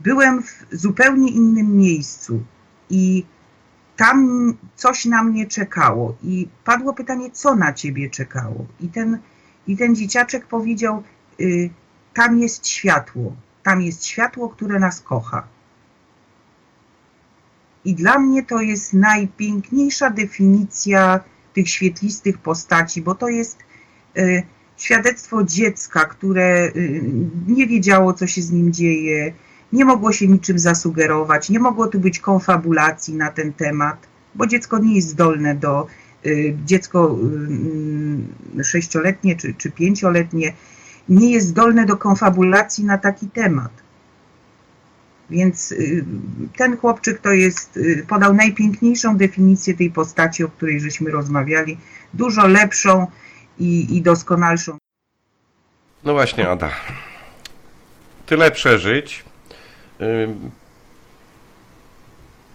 byłem w zupełnie innym miejscu i tam coś na mnie czekało. I padło pytanie, co na ciebie czekało? I ten, i ten dzieciaczek powiedział, y, tam jest światło, tam jest światło, które nas kocha. I dla mnie to jest najpiękniejsza definicja tych świetlistych postaci, bo to jest y, świadectwo dziecka, które y, nie wiedziało, co się z nim dzieje, nie mogło się niczym zasugerować, nie mogło tu być konfabulacji na ten temat, bo dziecko nie jest zdolne do, y, dziecko y, sześcioletnie czy, czy pięcioletnie nie jest zdolne do konfabulacji na taki temat. Więc y, ten chłopczyk to jest, podał najpiękniejszą definicję tej postaci, o której żeśmy rozmawiali, dużo lepszą i, i doskonalszą. No właśnie, Ada. Tyle przeżyć,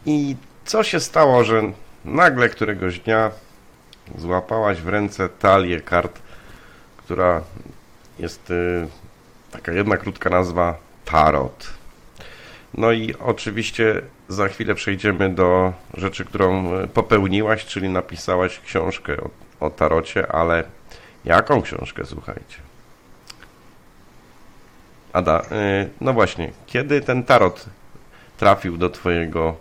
i co się stało, że nagle któregoś dnia złapałaś w ręce talię kart, która jest y, taka jedna krótka nazwa Tarot. No i oczywiście za chwilę przejdziemy do rzeczy, którą y, popełniłaś, czyli napisałaś książkę o, o tarocie, ale jaką książkę, słuchajcie? Ada, y, no właśnie, kiedy ten tarot trafił do twojego,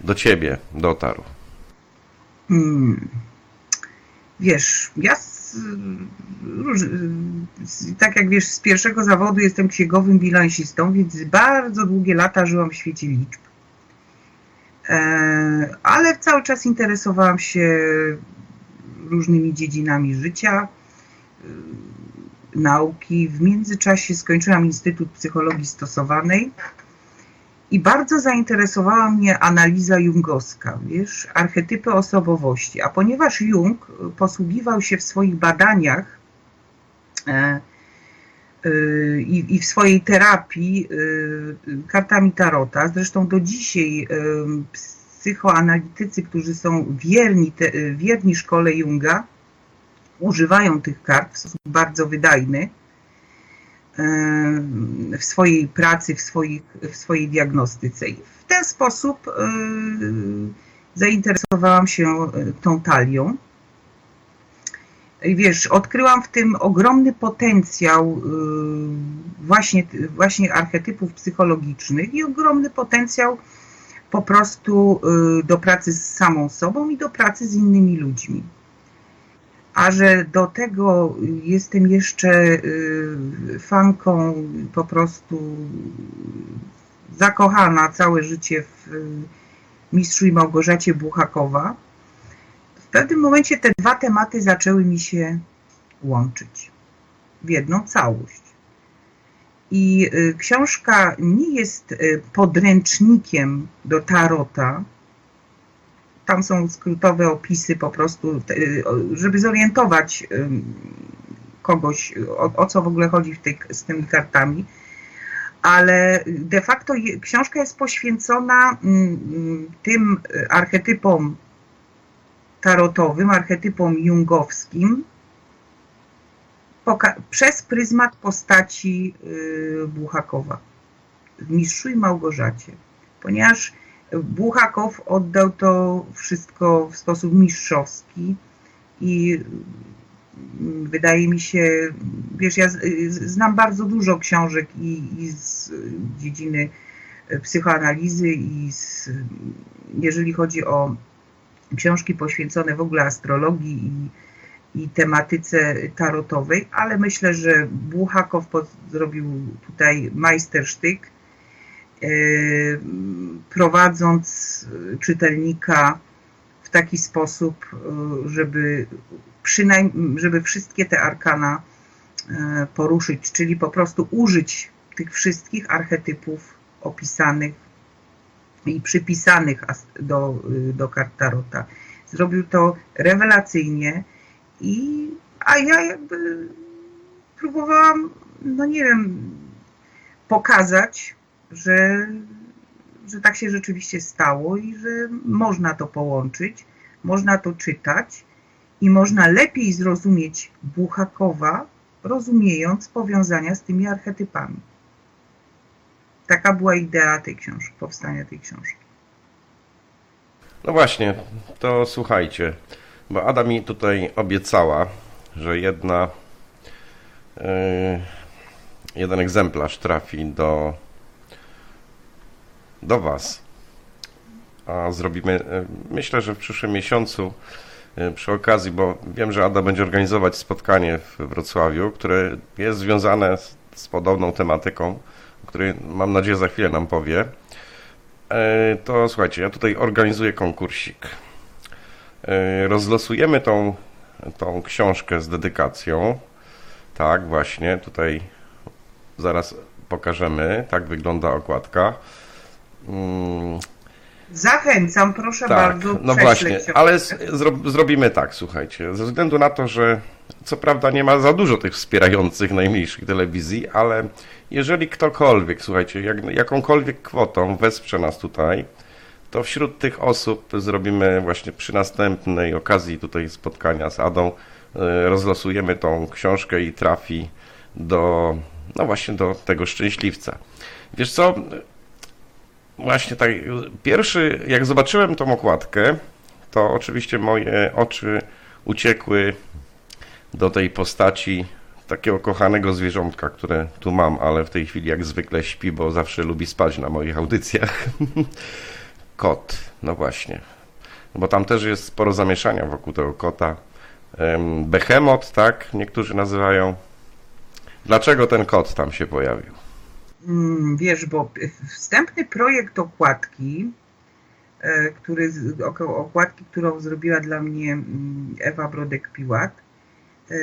do ciebie dotarł? Hmm. Wiesz, ja z, z, tak jak wiesz, z pierwszego zawodu jestem księgowym bilansistą, więc bardzo długie lata żyłam w świecie liczb. E, ale cały czas interesowałam się różnymi dziedzinami życia nauki. W międzyczasie skończyłam Instytut Psychologii Stosowanej i bardzo zainteresowała mnie analiza jungowska, wiesz, archetypy osobowości. A ponieważ Jung posługiwał się w swoich badaniach e, y, i, i w swojej terapii y, kartami Tarota. Zresztą do dzisiaj psychoanalitycy, którzy są wierni, te, wierni szkole Junga, używają tych kart w sposób bardzo wydajny w swojej pracy, w, swoich, w swojej diagnostyce. I w ten sposób zainteresowałam się tą talią. I wiesz, odkryłam w tym ogromny potencjał właśnie, właśnie archetypów psychologicznych i ogromny potencjał po prostu do pracy z samą sobą i do pracy z innymi ludźmi. A że do tego jestem jeszcze y, fanką po prostu zakochana całe życie w mistrzu i Małgorzacie Buchakowa, w pewnym momencie te dwa tematy zaczęły mi się łączyć w jedną całość. I y, książka nie jest y, podręcznikiem do tarota. Tam są skrótowe opisy po prostu, y, żeby zorientować kogoś, o, o co w ogóle chodzi w tej, z tymi kartami. Ale de facto książka jest poświęcona mm, mm, tym archetypom tarotowym, archetypom jungowskim przez pryzmat postaci y, Buchakowa w Mistrzu i Małgorzacie. Ponieważ Buchakow oddał to wszystko w sposób mistrzowski i mm, wydaje mi się, wiesz, ja znam bardzo dużo książek i, i z dziedziny psychoanalizy i z, jeżeli chodzi o książki poświęcone w ogóle astrologii i, i tematyce tarotowej, ale myślę, że Buchakow zrobił tutaj majstersztyk, e, prowadząc czytelnika w taki sposób, e, żeby, przynajmniej, żeby wszystkie te arkana e, poruszyć, czyli po prostu użyć tych wszystkich archetypów opisanych i przypisanych do, do kart Tarota. Zrobił to rewelacyjnie i a ja jakby próbowałam, no nie wiem, pokazać, że, że tak się rzeczywiście stało i że można to połączyć, można to czytać i można lepiej zrozumieć Buchakowa, rozumiejąc powiązania z tymi archetypami. Taka była idea tej książki, powstania tej książki. No właśnie, to słuchajcie, bo Ada mi tutaj obiecała, że jedna, yy, jeden egzemplarz trafi do, do Was. A zrobimy, yy, myślę, że w przyszłym miesiącu yy, przy okazji, bo wiem, że Ada będzie organizować spotkanie w Wrocławiu, które jest związane z, z podobną tematyką który mam nadzieję za chwilę nam powie, e, to słuchajcie, ja tutaj organizuję konkursik. E, rozlosujemy tą, tą książkę z dedykacją. Tak, właśnie, tutaj zaraz pokażemy. Tak wygląda okładka. Mm. Zachęcam, proszę tak, bardzo. No właśnie, ale zro, zrobimy tak, słuchajcie. Ze względu na to, że co prawda nie ma za dużo tych wspierających najmniejszych telewizji, ale jeżeli ktokolwiek, słuchajcie, jak, jakąkolwiek kwotą wesprze nas tutaj, to wśród tych osób zrobimy właśnie przy następnej okazji tutaj spotkania z Adą, e, rozlosujemy tą książkę i trafi do, no właśnie do tego szczęśliwca. Wiesz co, właśnie tak, pierwszy, jak zobaczyłem tą okładkę, to oczywiście moje oczy uciekły do tej postaci takiego kochanego zwierzątka, które tu mam, ale w tej chwili jak zwykle śpi, bo zawsze lubi spać na moich audycjach. [LAUGHS] Kot, no właśnie. Bo tam też jest sporo zamieszania wokół tego kota. Behemoth, tak? Niektórzy nazywają. Dlaczego ten kot tam się pojawił? Mm, wiesz, bo wstępny projekt okładki, e, który, okładki, którą zrobiła dla mnie mm, Ewa Brodek-Piłat, e,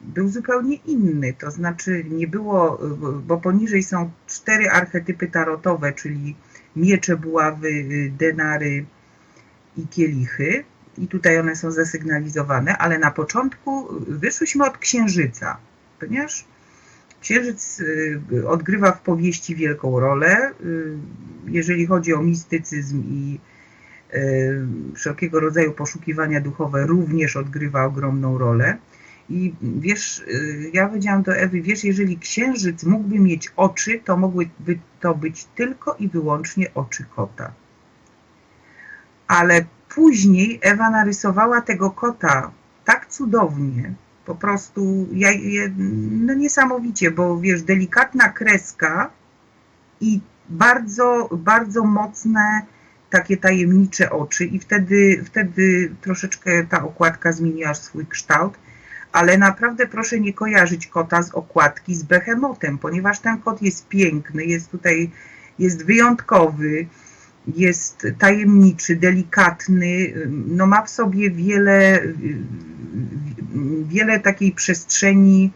był zupełnie inny. To znaczy nie było, bo poniżej są cztery archetypy tarotowe, czyli miecze, buławy, denary i kielichy. I tutaj one są zasygnalizowane, ale na początku wyszłyśmy od księżyca, ponieważ Księżyc odgrywa w powieści wielką rolę, jeżeli chodzi o mistycyzm i wszelkiego rodzaju poszukiwania duchowe, również odgrywa ogromną rolę. I wiesz, ja powiedziałam do Ewy, wiesz, jeżeli księżyc mógłby mieć oczy, to mogłyby to być tylko i wyłącznie oczy kota. Ale później Ewa narysowała tego kota tak cudownie, po prostu ja, no niesamowicie, bo wiesz, delikatna kreska i bardzo, bardzo mocne takie tajemnicze oczy i wtedy, wtedy troszeczkę ta okładka zmieniła swój kształt, ale naprawdę proszę nie kojarzyć kota z okładki z behemotem, ponieważ ten kot jest piękny, jest tutaj, jest wyjątkowy, jest tajemniczy, delikatny, no ma w sobie wiele, wiele takiej przestrzeni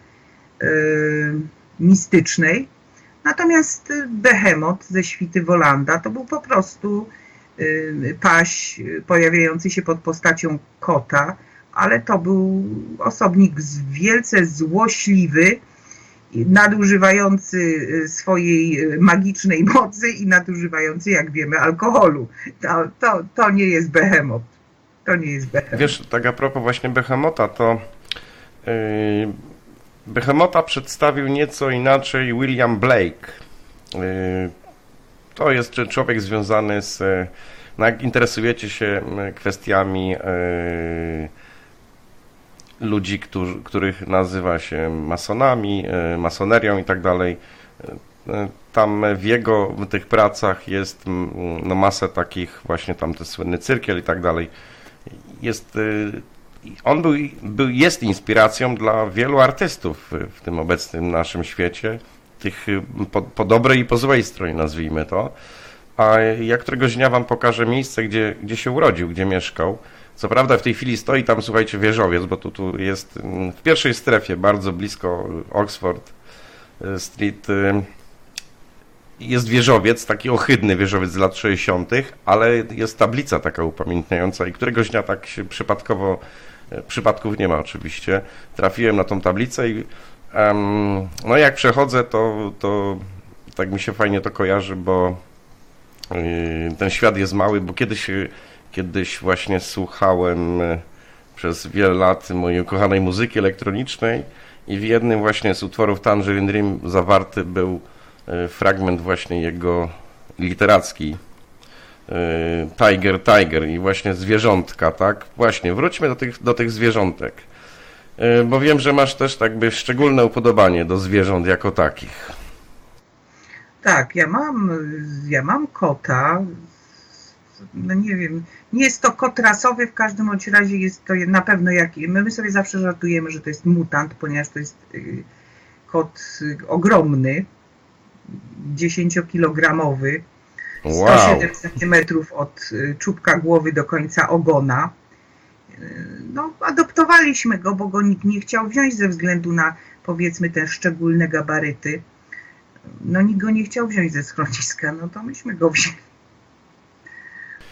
mistycznej. Natomiast Behemoth ze świty Wolanda to był po prostu paś pojawiający się pod postacią kota, ale to był osobnik wielce złośliwy, nadużywający swojej magicznej mocy i nadużywający, jak wiemy, alkoholu. To, to, to nie jest behemot. To nie jest behemot. Wiesz, tak a propos właśnie behemota, to yy, behemota przedstawił nieco inaczej William Blake. Yy, to jest człowiek związany z... No jak interesujecie się kwestiami yy, ludzi, których nazywa się masonami, e, masonerią i tak dalej. E, tam w jego w tych pracach jest no, masę takich właśnie tam ten słynny cyrkiel i tak dalej. Jest, e, on był, był, jest inspiracją dla wielu artystów w tym obecnym naszym świecie, tych po, po dobrej i po złej stronie nazwijmy to. A ja któregoś dnia wam pokażę miejsce, gdzie, gdzie się urodził, gdzie mieszkał. Co prawda w tej chwili stoi tam, słuchajcie, wieżowiec, bo tu, tu jest mm, w pierwszej strefie, bardzo blisko Oxford e, Street, jest wieżowiec, taki ohydny wieżowiec z lat 60., ale jest tablica taka upamiętniająca i któregoś dnia tak się przypadkowo, e, przypadków nie ma oczywiście, trafiłem na tą tablicę i um, no jak przechodzę, to, to tak mi się fajnie to kojarzy, bo yy, ten świat jest mały, bo kiedyś Kiedyś właśnie słuchałem e, przez wiele lat mojej ukochanej muzyki elektronicznej i w jednym właśnie z utworów Tangerine Dream zawarty był e, fragment właśnie jego literacki e, Tiger, Tiger i właśnie zwierzątka, tak? Właśnie, wróćmy do tych, do tych zwierzątek. Bo wiem, że masz też tak by szczególne upodobanie do zwierząt jako takich. Tak, ja mam, ja mam kota, no nie wiem, nie jest to kot rasowy, w każdym bądź razie jest to na pewno jakiś, my, my sobie zawsze żartujemy, że to jest mutant, ponieważ to jest y, kot ogromny, 10-kilogramowy, wow. 107 cm od y, czubka głowy do końca ogona. Y, no, adoptowaliśmy go, bo go nikt nie chciał wziąć ze względu na powiedzmy te szczególne gabaryty. No nikt go nie chciał wziąć ze schroniska, no to myśmy go wzięli.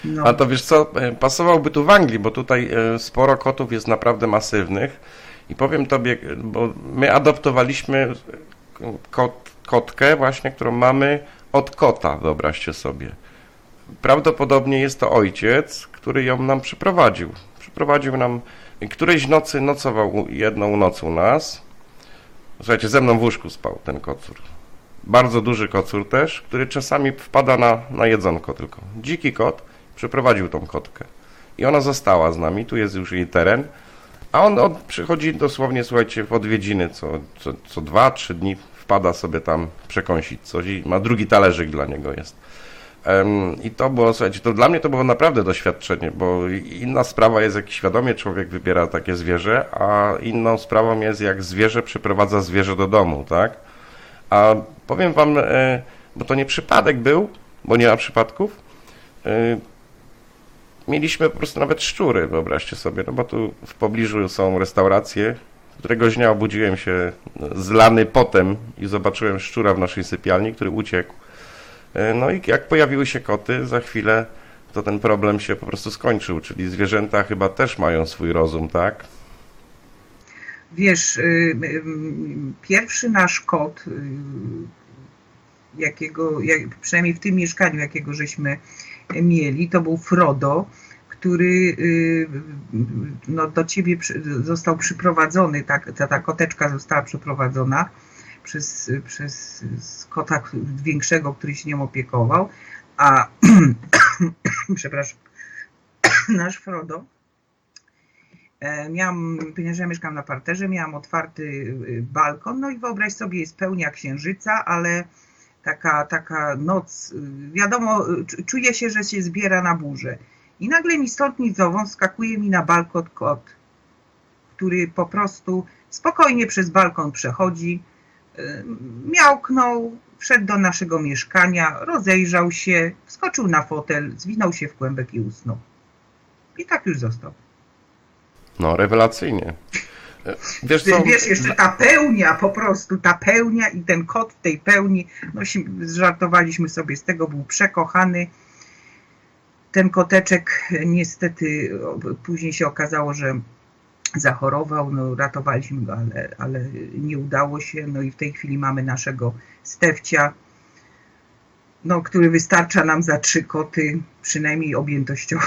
No. A to wiesz co, e, pasowałby tu w Anglii, bo tutaj e, sporo kotów jest naprawdę masywnych i powiem tobie, bo my adoptowaliśmy kot, kotkę właśnie, którą mamy od kota, wyobraźcie sobie. Prawdopodobnie jest to ojciec, który ją nam przyprowadził. Przyprowadził nam, którejś nocy nocował jedną noc u nas. Słuchajcie, ze mną w łóżku spał ten kocur. Bardzo duży kocur też, który czasami wpada na, na jedzonko tylko. Dziki kot Przeprowadził tą kotkę. I ona została z nami, tu jest już jej teren, a on od, przychodzi dosłownie, słuchajcie, w odwiedziny co, co, co dwa, trzy dni wpada sobie tam przekąsić coś i ma drugi talerzyk dla niego jest. I to było, słuchajcie, to dla mnie to było naprawdę doświadczenie, bo inna sprawa jest, jak świadomie człowiek wybiera takie zwierzę, a inną sprawą jest, jak zwierzę przyprowadza zwierzę do domu, tak? A powiem wam, e, bo to nie przypadek był, bo nie ma przypadków, e, mieliśmy po prostu nawet szczury, wyobraźcie sobie, no bo tu w pobliżu są restauracje. Któregoś dnia obudziłem się zlany potem i zobaczyłem szczura w naszej sypialni, który uciekł. E, no i jak pojawiły się koty, za chwilę to ten problem się po prostu skończył, czyli zwierzęta chyba też mają swój rozum, tak? Wiesz, pierwszy nasz kot, jakiego, jak, przynajmniej w tym mieszkaniu, jakiego żeśmy mieli, to był Frodo, który no, do ciebie został przyprowadzony, tak, ta, ta koteczka została przyprowadzona przez, przez kota większego, który się nią opiekował, a [CLEARS THROAT] przepraszam, [CLEARS THROAT] nasz Frodo e, miałam, ponieważ ja mieszkam na parterze, miałam otwarty y, balkon, no i wyobraź sobie, jest pełnia księżyca, ale taka, taka noc, y, wiadomo, czuję się, że się zbiera na burzę. I nagle mi stąd nicową skakuje mi na balkon kot, który po prostu spokojnie przez balkon przechodzi, y, miałknął, wszedł do naszego mieszkania, rozejrzał się, wskoczył na fotel, zwinął się w kłębek i usnął. I tak już został. No, rewelacyjnie. Wiesz, co? Wiesz, jeszcze ta pełnia, po prostu ta pełnia i ten kot w tej pełni, no żartowaliśmy sobie z tego, był przekochany. Ten koteczek niestety później się okazało, że zachorował, no ratowaliśmy go, ale, ale nie udało się. No i w tej chwili mamy naszego Stefcia, no, który wystarcza nam za trzy koty, przynajmniej objętościowo.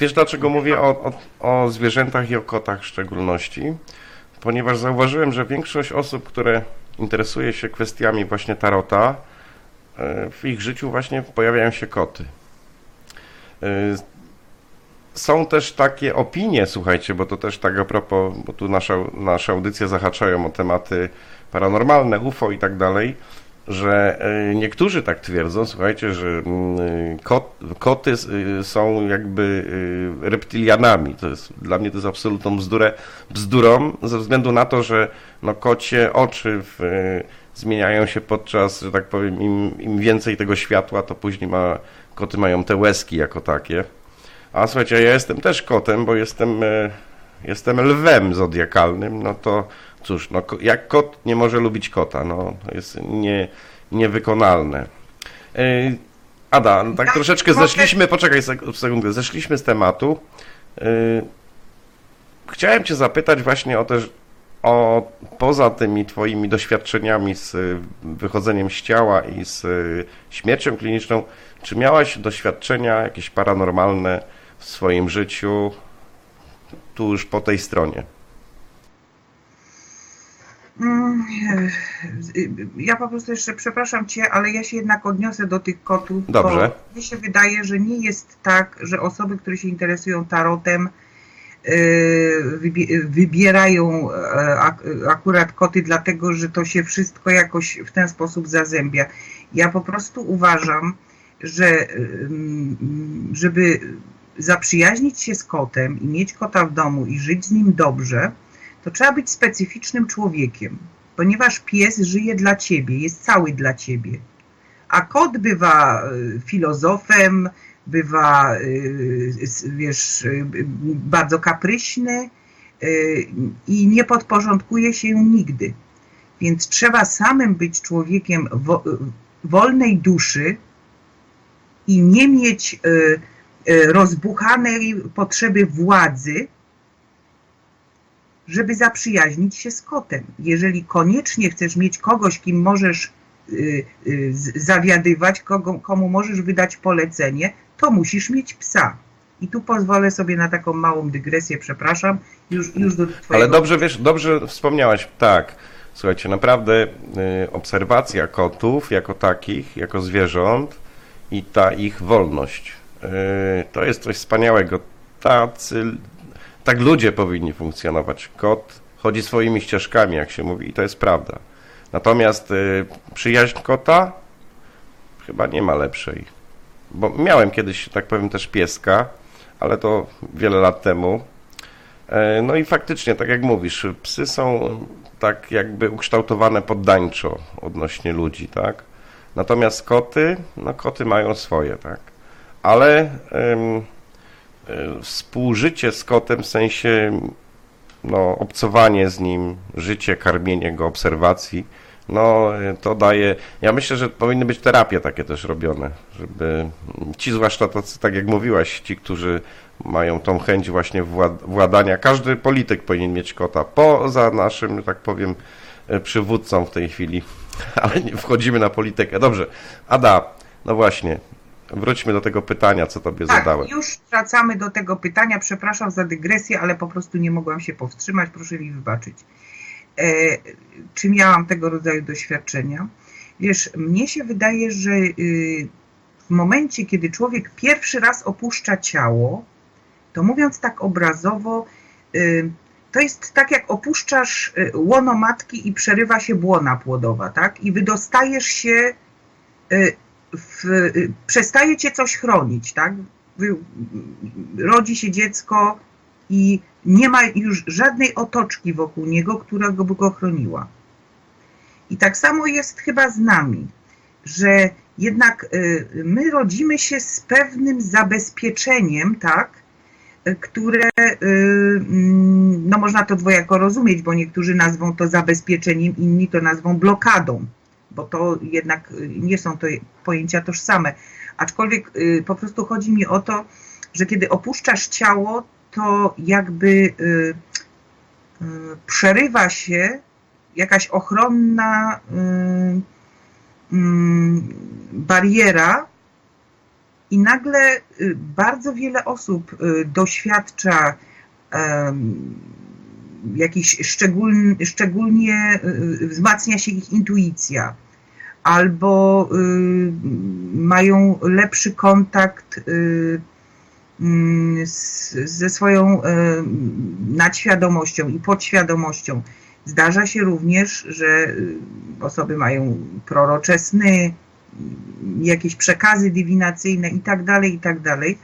Wiesz dlaczego mówię o, o, o zwierzętach i o kotach w szczególności? Ponieważ zauważyłem, że większość osób, które interesuje się kwestiami właśnie tarota, e, w ich życiu właśnie pojawiają się koty. E, są też takie opinie, słuchajcie, bo to też tak a propos, bo tu nasza, nasze audycje zahaczają o tematy paranormalne, UFO i tak dalej, że e, niektórzy tak twierdzą, słuchajcie, że mm, kot, koty y, są jakby y, reptylianami. To jest, dla mnie to jest absolutną bzdurę, bzdurą, ze względu na to, że no, kocie oczy w, y, zmieniają się podczas, że tak powiem, im, im więcej tego światła, to później ma, koty mają te łezki jako takie. A słuchajcie, ja jestem też kotem, bo jestem, e, jestem lwem zodiakalnym, no to cóż, no, jak kot nie może lubić kota, no to jest nie, niewykonalne. E, Ada, no tak ja troszeczkę zeszliśmy, poczekaj sekundę, zeszliśmy z tematu. E, chciałem Cię zapytać właśnie o też, o poza tymi Twoimi doświadczeniami z wychodzeniem z ciała i z śmiercią kliniczną, czy miałaś doświadczenia jakieś paranormalne w swoim życiu tu już po tej stronie? Mm, ja po prostu jeszcze przepraszam Cię, ale ja się jednak odniosę do tych kotów. Dobrze. Bo mi się wydaje, że nie jest tak, że osoby, które się interesują tarotem, yy, wybierają e, akurat koty, dlatego że to się wszystko jakoś w ten sposób zazębia. Ja po prostu uważam, że żeby zaprzyjaźnić się z kotem i mieć kota w domu i żyć z nim dobrze, to trzeba być specyficznym człowiekiem, ponieważ pies żyje dla ciebie, jest cały dla ciebie. A kot bywa y, filozofem, bywa, y, wiesz, y, bardzo kapryśny i nie podporządkuje się nigdy. Więc trzeba samym być człowiekiem wolnej duszy i nie mieć E, rozbuchanej potrzeby władzy, żeby zaprzyjaźnić się z kotem. Jeżeli koniecznie chcesz mieć kogoś, kim możesz y, y, zawiadywać, komu możesz wydać polecenie, to musisz mieć psa. I tu pozwolę sobie na taką małą dygresję, przepraszam, już, już do twojego... Ale dobrze, wiesz, dobrze wspomniałaś, tak. Słuchajcie, naprawdę y, obserwacja kotów jako takich, jako zwierząt i ta ich wolność Yy, to jest coś wspaniałego. Tacy, tak ludzie powinni funkcjonować. Kot chodzi swoimi ścieżkami, jak się mówi, i to jest prawda. Natomiast yy, przyjaźń kota chyba nie ma lepszej. Bo miałem kiedyś, tak powiem, też pieska, ale to wiele lat temu. Yy, no i faktycznie, tak jak mówisz, psy są tak jakby ukształtowane poddańczo odnośnie ludzi, tak? Natomiast koty, no koty mają swoje, tak? ale um, współżycie z kotem w sensie no, obcowanie z nim, życie, karmienie go, obserwacji, no to daje, ja myślę, że powinny być terapie takie też robione, żeby ci zwłaszcza tacy, tak jak mówiłaś, ci, którzy mają tą chęć właśnie władania. Każdy polityk powinien mieć kota, poza naszym, tak powiem, e, przywódcą w tej chwili, [LAUGHS] ale nie wchodzimy na politykę. Dobrze, Ada, no właśnie, wróćmy do tego pytania, co tobie tak, zadałem. już wracamy do tego pytania, przepraszam za dygresję, ale po prostu nie mogłam się powstrzymać, proszę mi wybaczyć. E, czy miałam tego rodzaju doświadczenia? Wiesz, mnie się wydaje, że y, w momencie, kiedy człowiek pierwszy raz opuszcza ciało, to mówiąc tak obrazowo, y, to jest tak jak opuszczasz y, łono matki i przerywa się błona płodowa, tak? I wydostajesz się, w, przestaje cię coś chronić, tak? Rodzi się dziecko i nie ma już żadnej otoczki wokół niego, która by go chroniła. I tak samo jest chyba z nami, że jednak y, my rodzimy się z pewnym zabezpieczeniem, tak, które, y, mm, no można to dwojako rozumieć, bo niektórzy nazwą to zabezpieczeniem, inni to nazwą blokadą, bo to jednak y, nie są to pojęcia tożsame. Aczkolwiek po prostu chodzi mi o to, że kiedy opuszczasz ciało, to jakby przerywa się jakaś ochronna bariera i nagle y, bardzo wiele osób y, doświadcza jakiś szczególnie, szczególnie y, wzmacnia się ich intuicja albo mają lepszy kontakt ze swoją nadświadomością i podświadomością. Zdarza się również, że osoby mają prorocze sny, jakieś przekazy dywinacyjne i tak dalej, i tak dalej.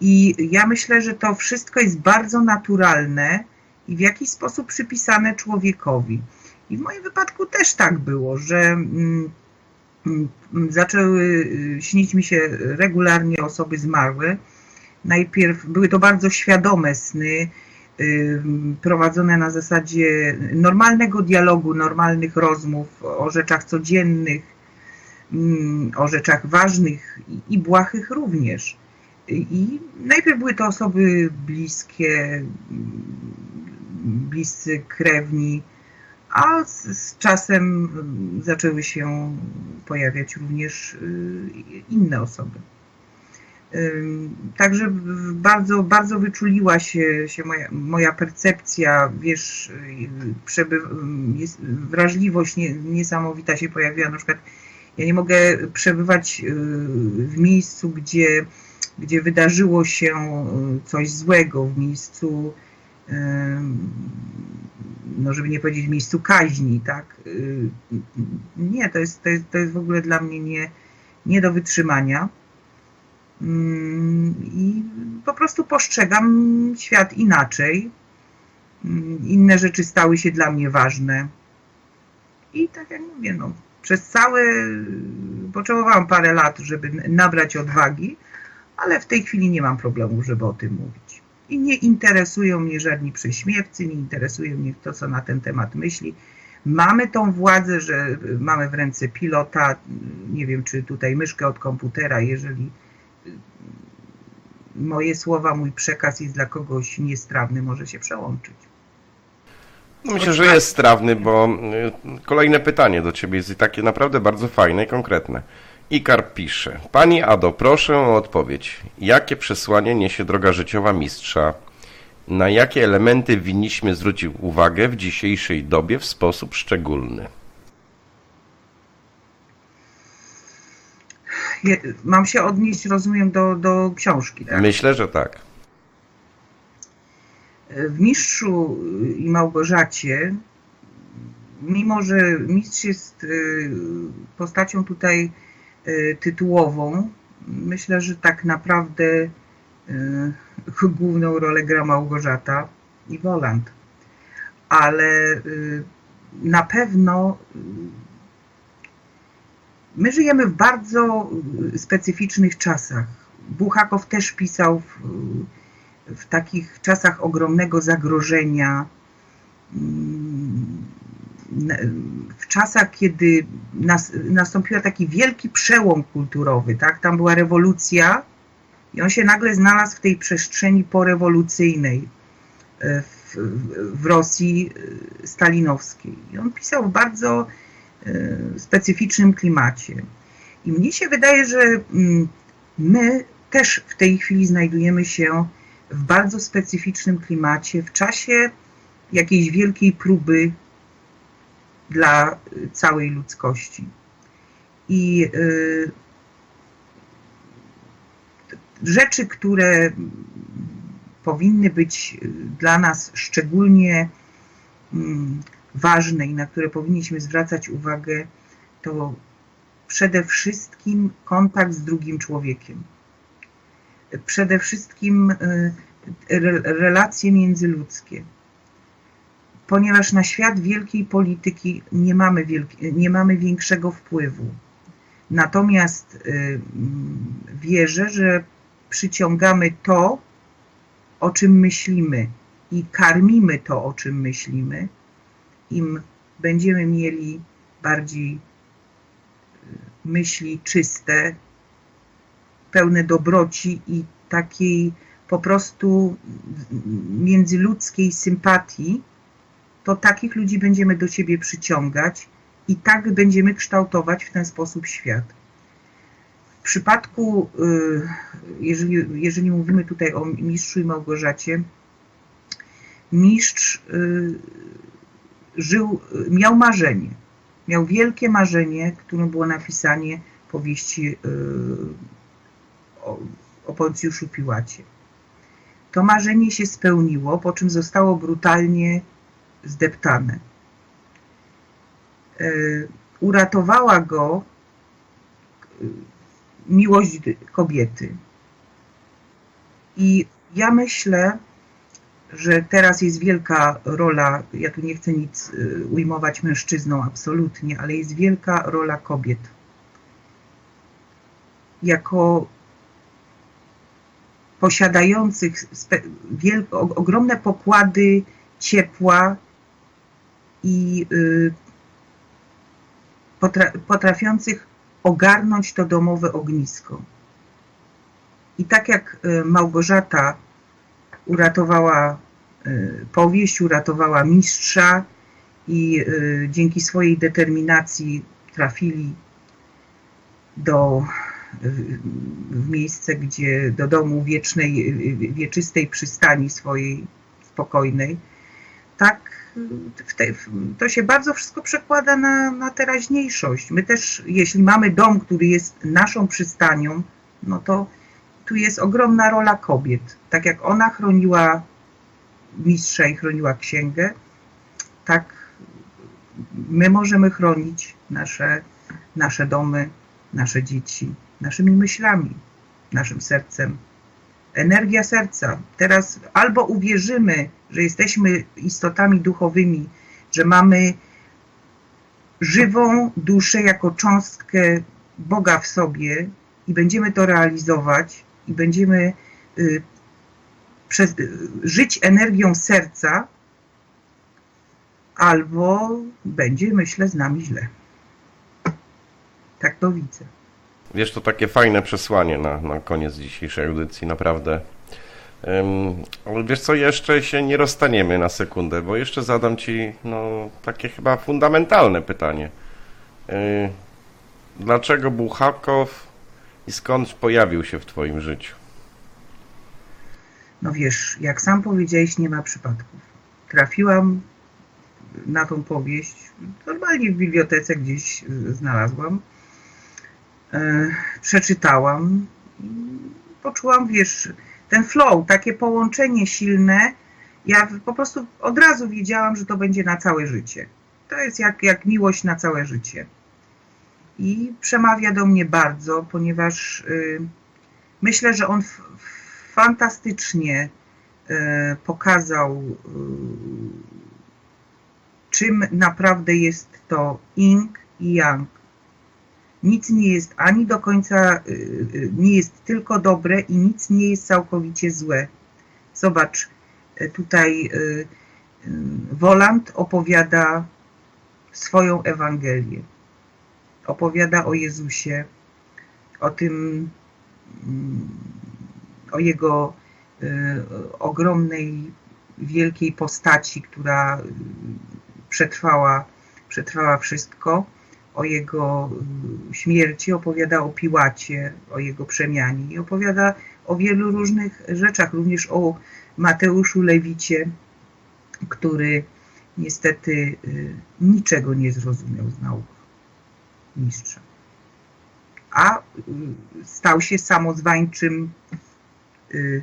I ja myślę, że to wszystko jest bardzo naturalne i w jakiś sposób przypisane człowiekowi. I w moim wypadku też tak było, że mm, mm, zaczęły y, śnić mi się regularnie osoby zmarłe. Najpierw były to bardzo świadome sny, prowadzone na zasadzie normalnego dialogu, normalnych rozmów o rzeczach codziennych, o rzeczach ważnych i błahych również. I najpierw były to osoby bliskie, bliscy krewni, a z, z czasem zaczęły się pojawiać również y, inne osoby. Także bardzo, bardzo wyczuliła się, się moja, moja percepcja, wiesz, przebyw, jest, wrażliwość nie, niesamowita się pojawiła. Na przykład ja nie mogę przebywać y, w miejscu, gdzie, gdzie wydarzyło się y, coś złego, w miejscu, no żeby nie powiedzieć miejscu kaźni, tak? Y, nie, to jest, to jest, to jest w ogóle dla mnie nie, nie do wytrzymania. Mm, I po prostu postrzegam świat inaczej. Mm, inne rzeczy stały się dla mnie ważne. I tak jak mówię, no, przez całe, potrzebowałam parę lat, żeby nabrać odwagi, ale w tej chwili nie mam problemu, żeby o tym mówić. I nie interesują mnie żadni prześmiewcy, nie interesuje mnie to, co na ten temat myśli. Mamy tą władzę, że mamy w ręce pilota, nie wiem, czy tutaj myszkę od komputera, jeżeli moje słowa, mój przekaz jest dla kogoś niestrawny, może się przełączyć. Myślę, że jest strawny, bo y, kolejne pytanie do Ciebie jest takie naprawdę bardzo fajne i konkretne. Ikar pisze. Pani Ado, proszę o odpowiedź. Jakie przesłanie niesie droga życiowa mistrza? Na jakie elementy winniśmy zwrócić uwagę w dzisiejszej dobie w sposób szczególny? mam się odnieść, rozumiem, do, do książki, tak? Myślę, że tak. W Mistrzu i Małgorzacie, mimo że mistrz jest y, postacią tutaj y, tytułową, myślę, że tak naprawdę y, [LAUGHS] główną rolę gra Małgorzata i Woland. Ale na pewno My żyjemy w bardzo y, specyficznych czasach. Buchakow też pisał w, w takich czasach ogromnego zagrożenia, mm, w czasach, kiedy nas, taki wielki przełom kulturowy, tak? Tam była rewolucja I on się nagle znalazł w tej przestrzeni porewolucyjnej w, w Rosji stalinowskiej. I on pisał w bardzo specyficznym klimacie. I mnie się wydaje, że mm, my też w tej chwili znajdujemy się w bardzo specyficznym klimacie, w czasie jakiejś wielkiej próby dla całej ludzkości. I y, rzeczy, które powinny być dla nas szczególnie mm, ważne i na które powinniśmy zwracać uwagę, to przede wszystkim kontakt z drugim człowiekiem. Przede wszystkim y, relacje międzyludzkie. Ponieważ na świat wielkiej polityki nie mamy, wielki, nie mamy większego wpływu. Natomiast y, wierzę, że przyciągamy to, o czym myślimy i karmimy to, o czym myślimy, im będziemy mieli bardziej myśli czyste, pełne dobroci i takiej po prostu międzyludzkiej sympatii, to takich ludzi będziemy do siebie przyciągać i tak będziemy kształtować w ten sposób świat. W przypadku, y, jeżeli, jeżeli mówimy tutaj o mistrzu i Małgorzacie, mistrz y, żył, miał marzenie miał wielkie marzenie, którym było napisanie powieści y, o, o Poncjuszu Piłacie. To marzenie się spełniło, po czym zostało brutalnie zdeptane. Y, uratowała go y, miłość kobiety. I ja myślę, że teraz jest wielka rola, ja tu nie chcę nic y, ujmować mężczyzną absolutnie, ale jest wielka rola kobiet. Jako posiadających ogromne pokłady ciepła i y, potra potrafiących ogarnąć to domowe ognisko. I tak jak y, Małgorzata uratowała y, powieść, uratowała mistrza i dzięki swojej determinacji trafili do w miejsce, gdzie do domu wiecznej, wieczystej przystani swojej spokojnej. Tak, te, to się bardzo wszystko przekłada na, na teraźniejszość. My też, jeśli mamy dom, który jest naszą przystanią, no to tu jest ogromna rola kobiet. Tak jak ona chroniła mistrza i chroniła księgę, tak my możemy chronić nasze, nasze domy, nasze dzieci, naszymi myślami, naszym sercem. Energia serca. Teraz albo uwierzymy, że jesteśmy istotami duchowymi, że mamy żywą duszę jako cząstkę Boga w sobie i będziemy to realizować, i będziemy y, przez, żyć energią serca, albo będzie, myślę, z nami źle. Tak to widzę. Wiesz, to takie fajne przesłanie na, na koniec dzisiejszej audycji, naprawdę. Ale wiesz co, jeszcze się nie rozstaniemy na sekundę, bo jeszcze zadam Ci no, takie chyba fundamentalne pytanie. Yy, dlaczego Buchakow i skąd pojawił się w Twoim życiu? No wiesz, jak sam powiedziałeś, nie ma przypadków. Trafiłam na tą powieść, normalnie w bibliotece gdzieś znalazłam, e, przeczytałam i poczułam, wiesz, ten flow, takie połączenie silne, ja po prostu od razu wiedziałam, że to będzie na całe życie. To jest jak, jak miłość na całe życie i przemawia do mnie bardzo, ponieważ y, myślę, że on fantastycznie y, pokazał, y, czym naprawdę jest to ing i yang. Nic nie jest ani do końca, nie jest tylko dobre i nic nie jest całkowicie złe. Zobacz, tutaj Woland opowiada swoją Ewangelię opowiada o Jezusie, o tym, mm, o jego ogromnej, wielkiej postaci, która przetrwała, przetrwała wszystko, o jego śmierci, opowiada o Piłacie, o jego przemianie i opowiada o wielu różnych rzeczach, również o Mateuszu Lewicie, który niestety y, niczego nie zrozumiał z nauk mistrza. A y, stał się samozwańczym y,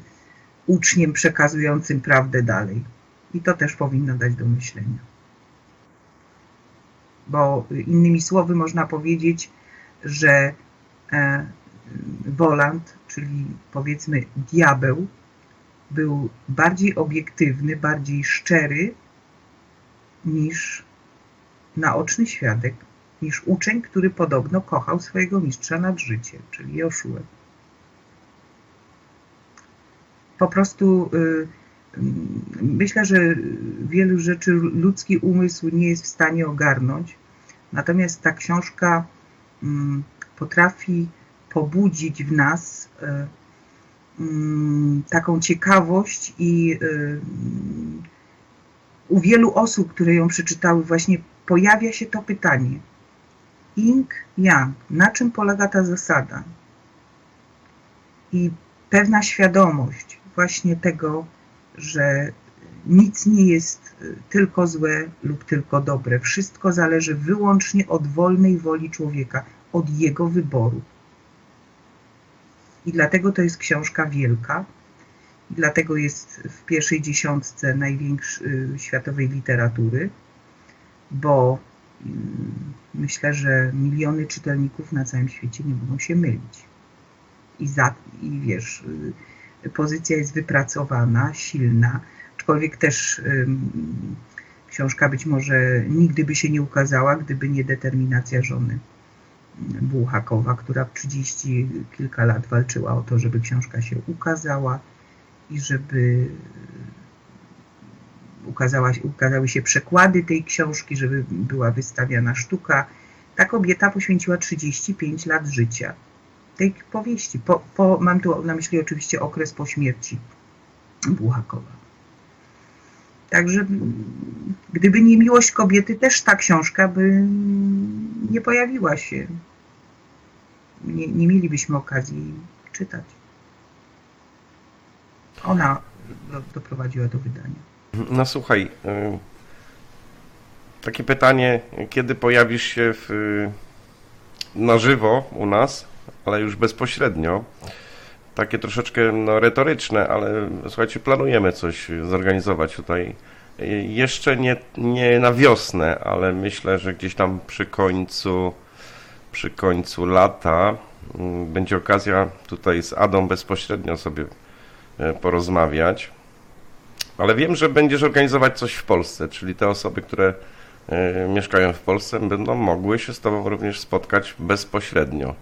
uczniem przekazującym prawdę dalej. I to też powinno dać do myślenia. Bo innymi słowy można powiedzieć, że e, Woland, czyli powiedzmy diabeł, był bardziej obiektywny, bardziej szczery niż naoczny świadek, niż uczeń, który podobno kochał swojego mistrza nad życie, czyli Joszuę. Po prostu y, myślę, że wielu rzeczy ludzki umysł nie jest w stanie ogarnąć, natomiast ta książka mm, potrafi pobudzić w nas y, mm, taką ciekawość i y, u wielu osób, które ją przeczytały, właśnie pojawia się to pytanie. Ing, yang, na czym polega ta zasada? I pewna świadomość właśnie tego, że nic nie jest tylko złe lub tylko dobre. Wszystko zależy wyłącznie od wolnej woli człowieka, od jego wyboru. I dlatego to jest książka wielka, dlatego jest w pierwszej dziesiątce największej światowej literatury, bo mm, myślę, że miliony czytelników na całym świecie nie mogą się mylić. I, za, i wiesz, y, pozycja jest wypracowana, silna, aczkolwiek też książka być może nigdy by się nie ukazała, gdyby nie determinacja żony Bułhakowa, która w 30 kilka lat walczyła o to, żeby książka się ukazała i żeby ukazała, ukazały się przekłady tej książki, żeby była wystawiana sztuka. Ta kobieta poświęciła 35 lat życia tej powieści. Po, po, mam tu na myśli oczywiście okres po śmierci Buchakowa. Także gdyby nie miłość kobiety, też ta książka by nie pojawiła się. Nie, nie mielibyśmy okazji czytać. Ona doprowadziła do wydania. No słuchaj, y, takie pytanie, kiedy pojawisz się w, na żywo u nas, ale już bezpośrednio, takie troszeczkę no, retoryczne, ale słuchajcie, planujemy coś zorganizować tutaj. Jeszcze nie, nie na wiosnę, ale myślę, że gdzieś tam przy końcu, przy końcu lata mm, będzie okazja tutaj z Adą bezpośrednio sobie e, porozmawiać. Ale wiem, że będziesz organizować coś w Polsce, czyli te osoby, które e, mieszkają w Polsce, będą mogły się z Tobą również spotkać bezpośrednio.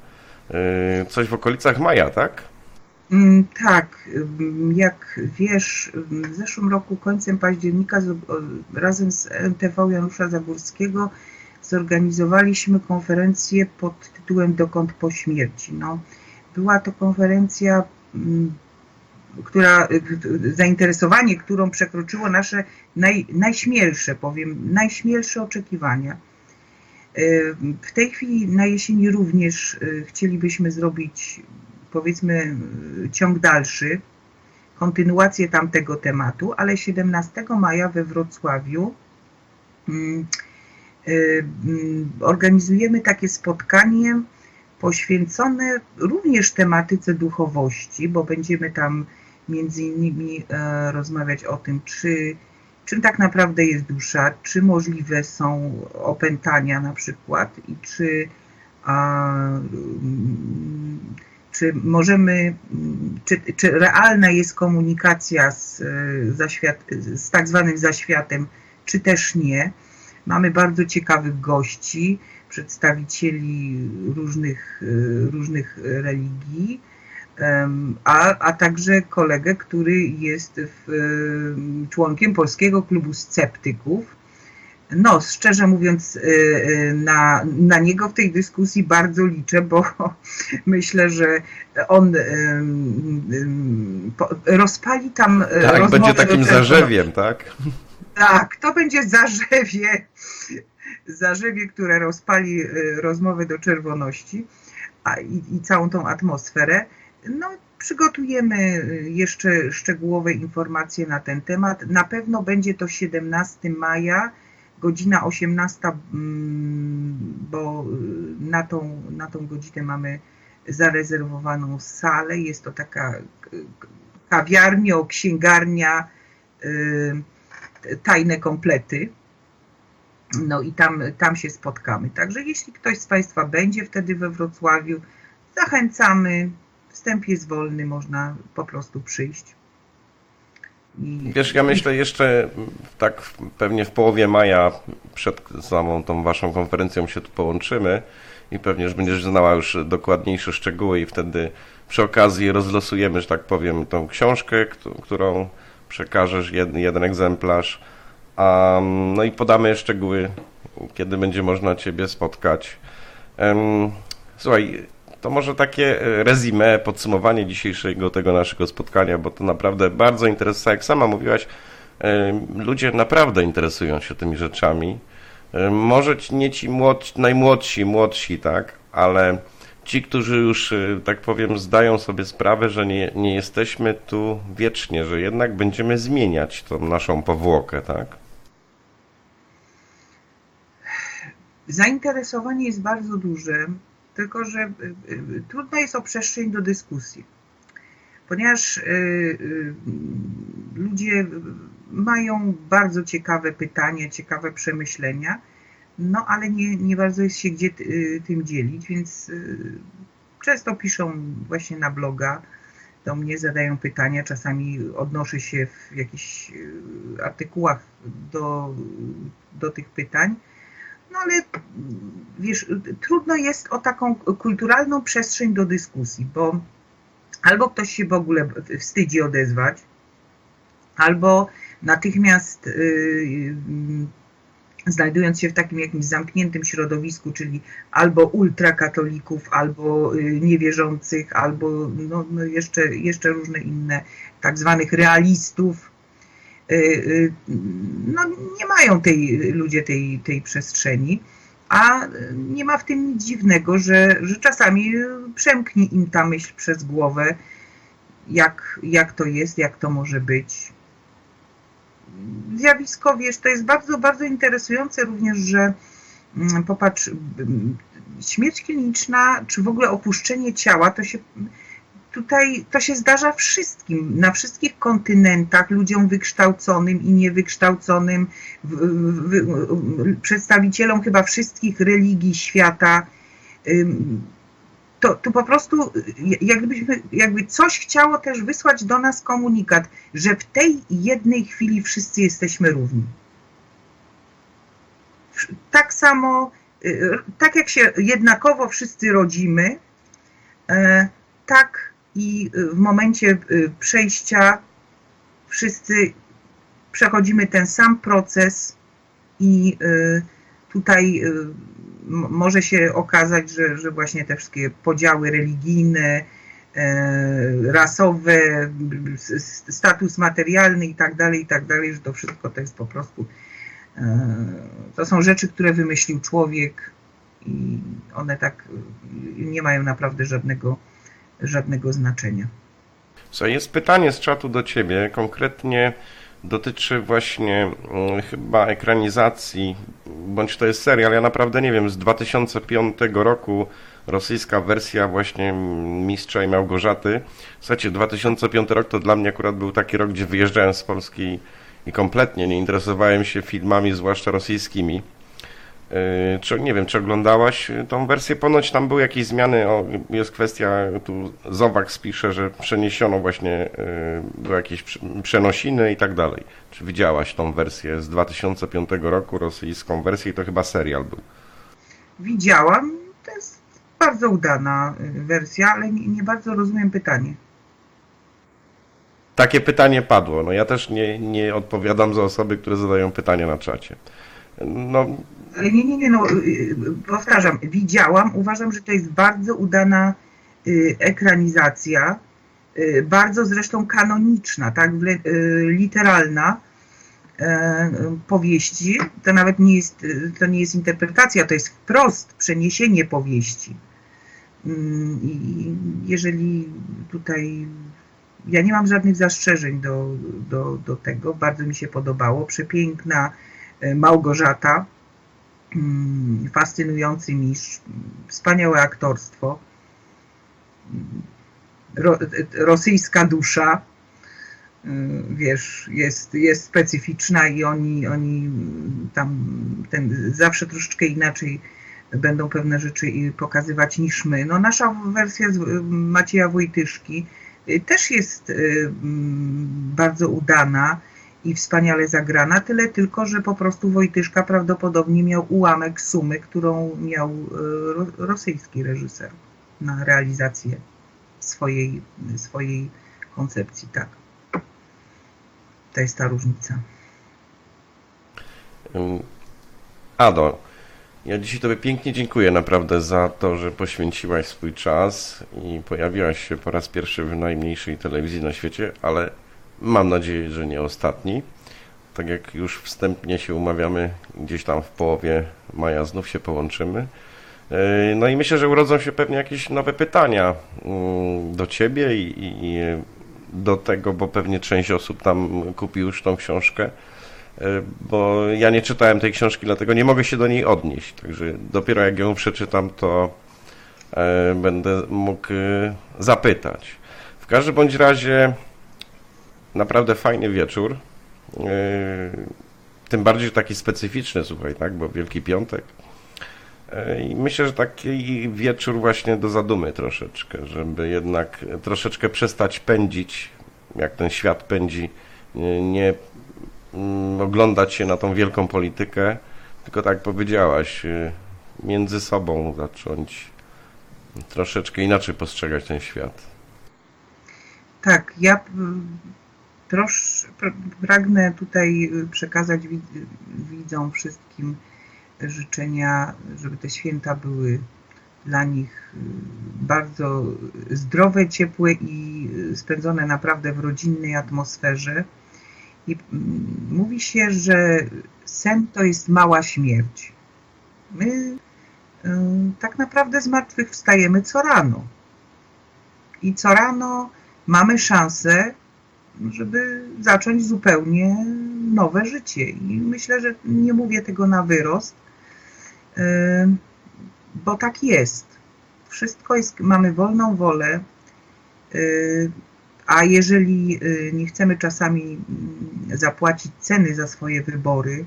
E, coś w okolicach maja, tak? Mm, tak, mm, jak wiesz, w zeszłym roku końcem października razem z MTV Janusza Zagórskiego zorganizowaliśmy konferencję pod tytułem Dokąd po śmierci. No, była to konferencja mm, która, zainteresowanie, którą przekroczyło nasze naj, najśmielsze, powiem, najśmielsze oczekiwania. W tej chwili na jesieni również e, chcielibyśmy zrobić, powiedzmy, ciąg dalszy, kontynuację tamtego tematu, ale 17 maja we Wrocławiu mm, e, mm, organizujemy takie spotkanie poświęcone również tematyce duchowości, bo będziemy tam między innymi e, rozmawiać o tym, czy, czym tak naprawdę jest dusza, czy możliwe są opętania na przykład? I czy, a, mm, czy możemy, czy, czy realna jest komunikacja z, zaświat, z tak zwanym zaświatem, czy też nie. Mamy bardzo ciekawych gości, przedstawicieli różnych, różnych religii a, a także kolegę, który jest w, członkiem Polskiego Klubu Sceptyków. no, szczerze mówiąc, y, y, na, na niego w tej dyskusji bardzo liczę, bo [LAUGHS] myślę, że on rozpali tam Tak, będzie takim [LAUGHS] zarzewiem, tak? Tak, to będzie zarzewie, zarzewie, które rozpali rozmowę do czerwoności a, i, i całą tą atmosferę. No, przygotujemy jeszcze szczegółowe informacje na ten temat. Na pewno będzie to 17 maja godzina 18, mm, bo y, na tą, na tą godzinę mamy zarezerwowaną salę. Jest to taka kawiarnia, księgarnia, y, tajne komplety. No i tam, tam się spotkamy. Także jeśli ktoś z Państwa będzie wtedy we Wrocławiu, zachęcamy. Wstęp jest wolny, można po prostu przyjść. Wiesz, ja myślę jeszcze tak pewnie w połowie maja przed samą tą waszą konferencją się tu połączymy i pewnie, że będziesz znała już dokładniejsze szczegóły i wtedy przy okazji rozlosujemy, że tak powiem, tą książkę, którą przekażesz, jeden, jeden egzemplarz, um, no i podamy szczegóły, kiedy będzie można ciebie spotkać. Um, słuchaj, to może takie e, rezime, podsumowanie dzisiejszego tego naszego spotkania, bo to naprawdę bardzo interesuje. Jak sama mówiłaś, e, ludzie naprawdę interesują się tymi rzeczami. E, może nie ci młodsi, najmłodsi, młodsi, tak, ale ci, którzy już, tak powiem, zdają sobie sprawę, że nie, nie jesteśmy tu wiecznie, że jednak będziemy zmieniać tą naszą powłokę, tak? Zainteresowanie jest bardzo duże tylko że y, y, trudno jest o przestrzeń do dyskusji, ponieważ y, ludzie mają bardzo ciekawe pytania, ciekawe przemyślenia, no ale nie, nie bardzo jest się gdzie tym dzielić, więc często piszą właśnie na bloga, do mnie zadają pytania, czasami odnoszę się w jakichś artykułach do, do tych pytań. No ale wiesz, trudno jest o taką kulturalną przestrzeń do dyskusji, bo albo ktoś się w ogóle wstydzi odezwać, albo natychmiast yy, znajdując się w takim jakimś zamkniętym środowisku, czyli albo ultrakatolików, albo y, niewierzących, albo no, no jeszcze, jeszcze różne inne tak zwanych realistów, no, nie mają tej ludzie tej, tej przestrzeni, a nie ma w tym nic dziwnego, że, że czasami przemknie im ta myśl przez głowę, jak, jak to jest, jak to może być. Zjawisko, wiesz, to jest bardzo, bardzo interesujące również, że mm, popatrz, śmierć kliniczna, czy w ogóle opuszczenie ciała, to się tutaj to się zdarza wszystkim, na wszystkich kontynentach, ludziom wykształconym i niewykształconym, w, w, w, przedstawicielom chyba wszystkich religii świata. To, to po prostu jakbyśmy, jakby coś chciało też wysłać do nas komunikat, że w tej jednej chwili wszyscy jesteśmy równi. Tak samo, y, tak jak się jednakowo wszyscy rodzimy, tak i y, w momencie y, przejścia wszyscy przechodzimy ten sam proces i y, tutaj może się okazać, że, że właśnie te wszystkie podziały religijne, rasowe, status materialny i tak dalej, i tak dalej, że to wszystko to jest po prostu to są rzeczy, które wymyślił człowiek i one tak nie mają naprawdę żadnego żadnego znaczenia. Co jest pytanie z czatu do Ciebie, konkretnie dotyczy właśnie hmm, chyba ekranizacji, bądź to jest serial, ja naprawdę nie wiem, z 2005 roku rosyjska wersja właśnie Mistrza i Małgorzaty. Słuchajcie, 2005 rok to dla mnie akurat był taki rok, gdzie wyjeżdżałem z Polski i kompletnie nie interesowałem się filmami, zwłaszcza rosyjskimi. Yy, czy, nie wiem, czy oglądałaś tą wersję? Ponoć tam były jakieś zmiany, o, jest kwestia, tu Zowak spisze, że przeniesiono właśnie, były jakieś przenosiny i tak dalej. Czy widziałaś tą wersję z 2005 roku, rosyjską wersję i to chyba serial był? Widziałam, to jest bardzo udana wersja, ale nie, nie bardzo rozumiem pytanie. Takie pytanie padło. No ja też nie, nie odpowiadam za osoby, które zadają pytania na czacie. no... Nie, nie, nie, no, powtarzam, widziałam, uważam, że to jest bardzo udana ekranizacja, bardzo zresztą kanoniczna, tak, literalna, E, powieści, to nawet nie jest, to nie jest interpretacja, to jest wprost przeniesienie powieści. Mm, I jeżeli tutaj ja nie mam żadnych zastrzeżeń do, do, do tego, bardzo mi się podobało. Przepiękna e, Małgorzata, fascynujący mistrz, wspaniałe aktorstwo, ro, rosyjska dusza, Y, wiesz, jest, jest specyficzna i oni, oni tam ten, zawsze troszeczkę inaczej będą pewne rzeczy pokazywać niż my. No nasza wersja y, Macieja Wojtyszki y, też jest bardzo udana i wspaniale zagrana, tyle tylko, że po prostu Wojtyszka prawdopodobnie miał ułamek sumy, którą miał rosyjski reżyser na realizację swojej, swojej koncepcji, tak. To jest ta różnica. Ado, ja dzisiaj Tobie pięknie dziękuję naprawdę za to, że poświęciłaś swój czas i pojawiłaś się po raz pierwszy w najmniejszej telewizji na świecie, ale mam nadzieję, że nie ostatni. Tak jak już wstępnie się umawiamy, gdzieś tam w połowie maja znów się połączymy. E, no i myślę, że urodzą się pewnie jakieś nowe pytania mm, do Ciebie i, do tego, bo pewnie część osób tam kupi już tą książkę, e, bo ja nie czytałem tej książki, dlatego nie mogę się do niej odnieść. Także dopiero jak ją przeczytam, to e, będę mógł zapytać. W każdym bądź razie naprawdę fajny wieczór. Tym bardziej taki specyficzny, słuchaj, tak, bo Wielki Piątek. I myślę, że taki wieczór właśnie do zadumy troszeczkę, żeby jednak troszeczkę przestać pędzić, jak ten świat pędzi, nie, mm, oglądać się na tą wielką politykę, tylko tak powiedziałaś, y, między sobą zacząć troszeczkę inaczej postrzegać ten świat. Tak, ja proszę, pragnę tutaj przekazać widzom wszystkim, życzenia, żeby te święta były dla nich y, bardzo zdrowe, ciepłe i y, spędzone naprawdę w rodzinnej atmosferze. I mm, mówi się, że sen to jest mała śmierć. My y, tak naprawdę z martwych wstajemy co rano. I co rano mamy szansę, żeby zacząć zupełnie nowe życie. I myślę, że nie mówię tego na wyrost, bo tak jest. Wszystko jest, mamy wolną wolę, a jeżeli y, nie chcemy czasami mm, zapłacić ceny za swoje wybory,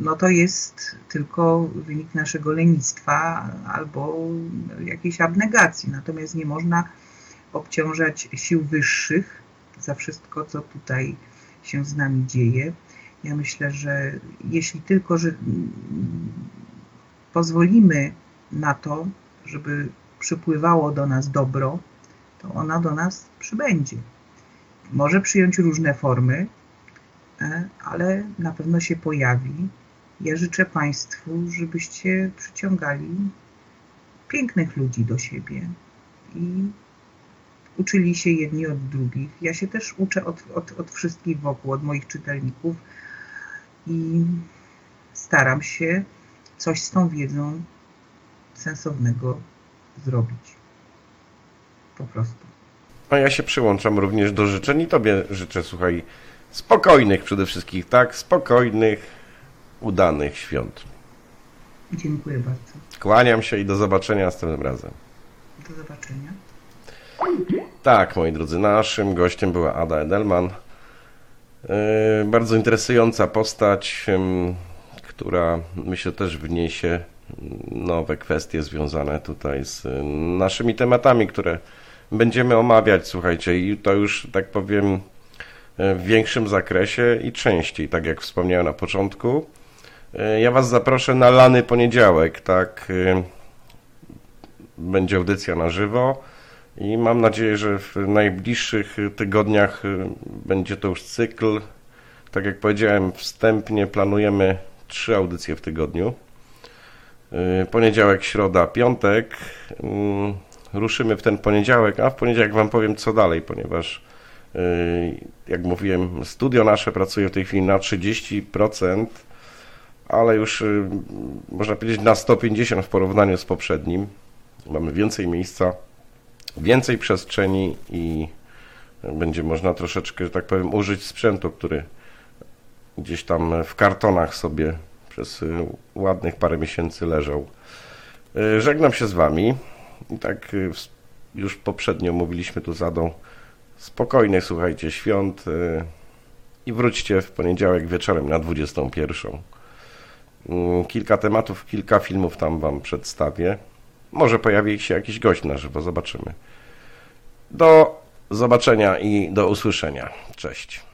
no to jest tylko wynik naszego lenistwa albo jakiejś abnegacji. Natomiast nie można obciążać sił wyższych za wszystko, co tutaj się z nami dzieje. Ja myślę, że jeśli tylko że pozwolimy na to, żeby przypływało do nas dobro, to ona do nas przybędzie. Może przyjąć różne formy, e, ale na pewno się pojawi. Ja życzę Państwu, żebyście przyciągali pięknych ludzi do siebie i uczyli się jedni od drugich. Ja się też uczę od, od, od wszystkich wokół, od moich czytelników i staram się coś z tą wiedzą sensownego zrobić. Po prostu. A ja się przyłączam również do życzeń i Tobie życzę, słuchaj, spokojnych przede wszystkim, tak? Spokojnych, udanych świąt. Dziękuję bardzo. Kłaniam się i do zobaczenia następnym razem. Do zobaczenia. Tak, moi drodzy, naszym gościem była Ada Edelman. E, bardzo interesująca postać, która myślę też wniesie nowe kwestie związane tutaj z naszymi tematami, które będziemy omawiać, słuchajcie, i to już tak powiem w większym zakresie i częściej, tak jak wspomniałem na początku. E, ja Was zaproszę na lany poniedziałek, tak? E, będzie audycja na żywo i mam nadzieję, że w najbliższych tygodniach będzie to już cykl Tak jak powiedziałem wstępnie, planujemy trzy audycje w tygodniu. Y, poniedziałek, środa, piątek. Mm, ruszymy w ten poniedziałek, a w poniedziałek Wam powiem co dalej, ponieważ y, jak mówiłem, studio nasze pracuje w tej chwili na 30%, ale już y, można powiedzieć na 150 w porównaniu z poprzednim. Mamy więcej miejsca, więcej przestrzeni i będzie można troszeczkę, że tak powiem, użyć sprzętu, który gdzieś tam w kartonach sobie przez y, ładnych parę miesięcy leżał. Y, żegnam się z Wami. I tak y, już poprzednio mówiliśmy tu zadą. Spokojnie słuchajcie świąt i wróćcie w poniedziałek wieczorem na 21. Kilka tematów, kilka filmów tam Wam przedstawię. Może pojawi się jakiś gość na żywo, zobaczymy. Do zobaczenia i do usłyszenia. Cześć.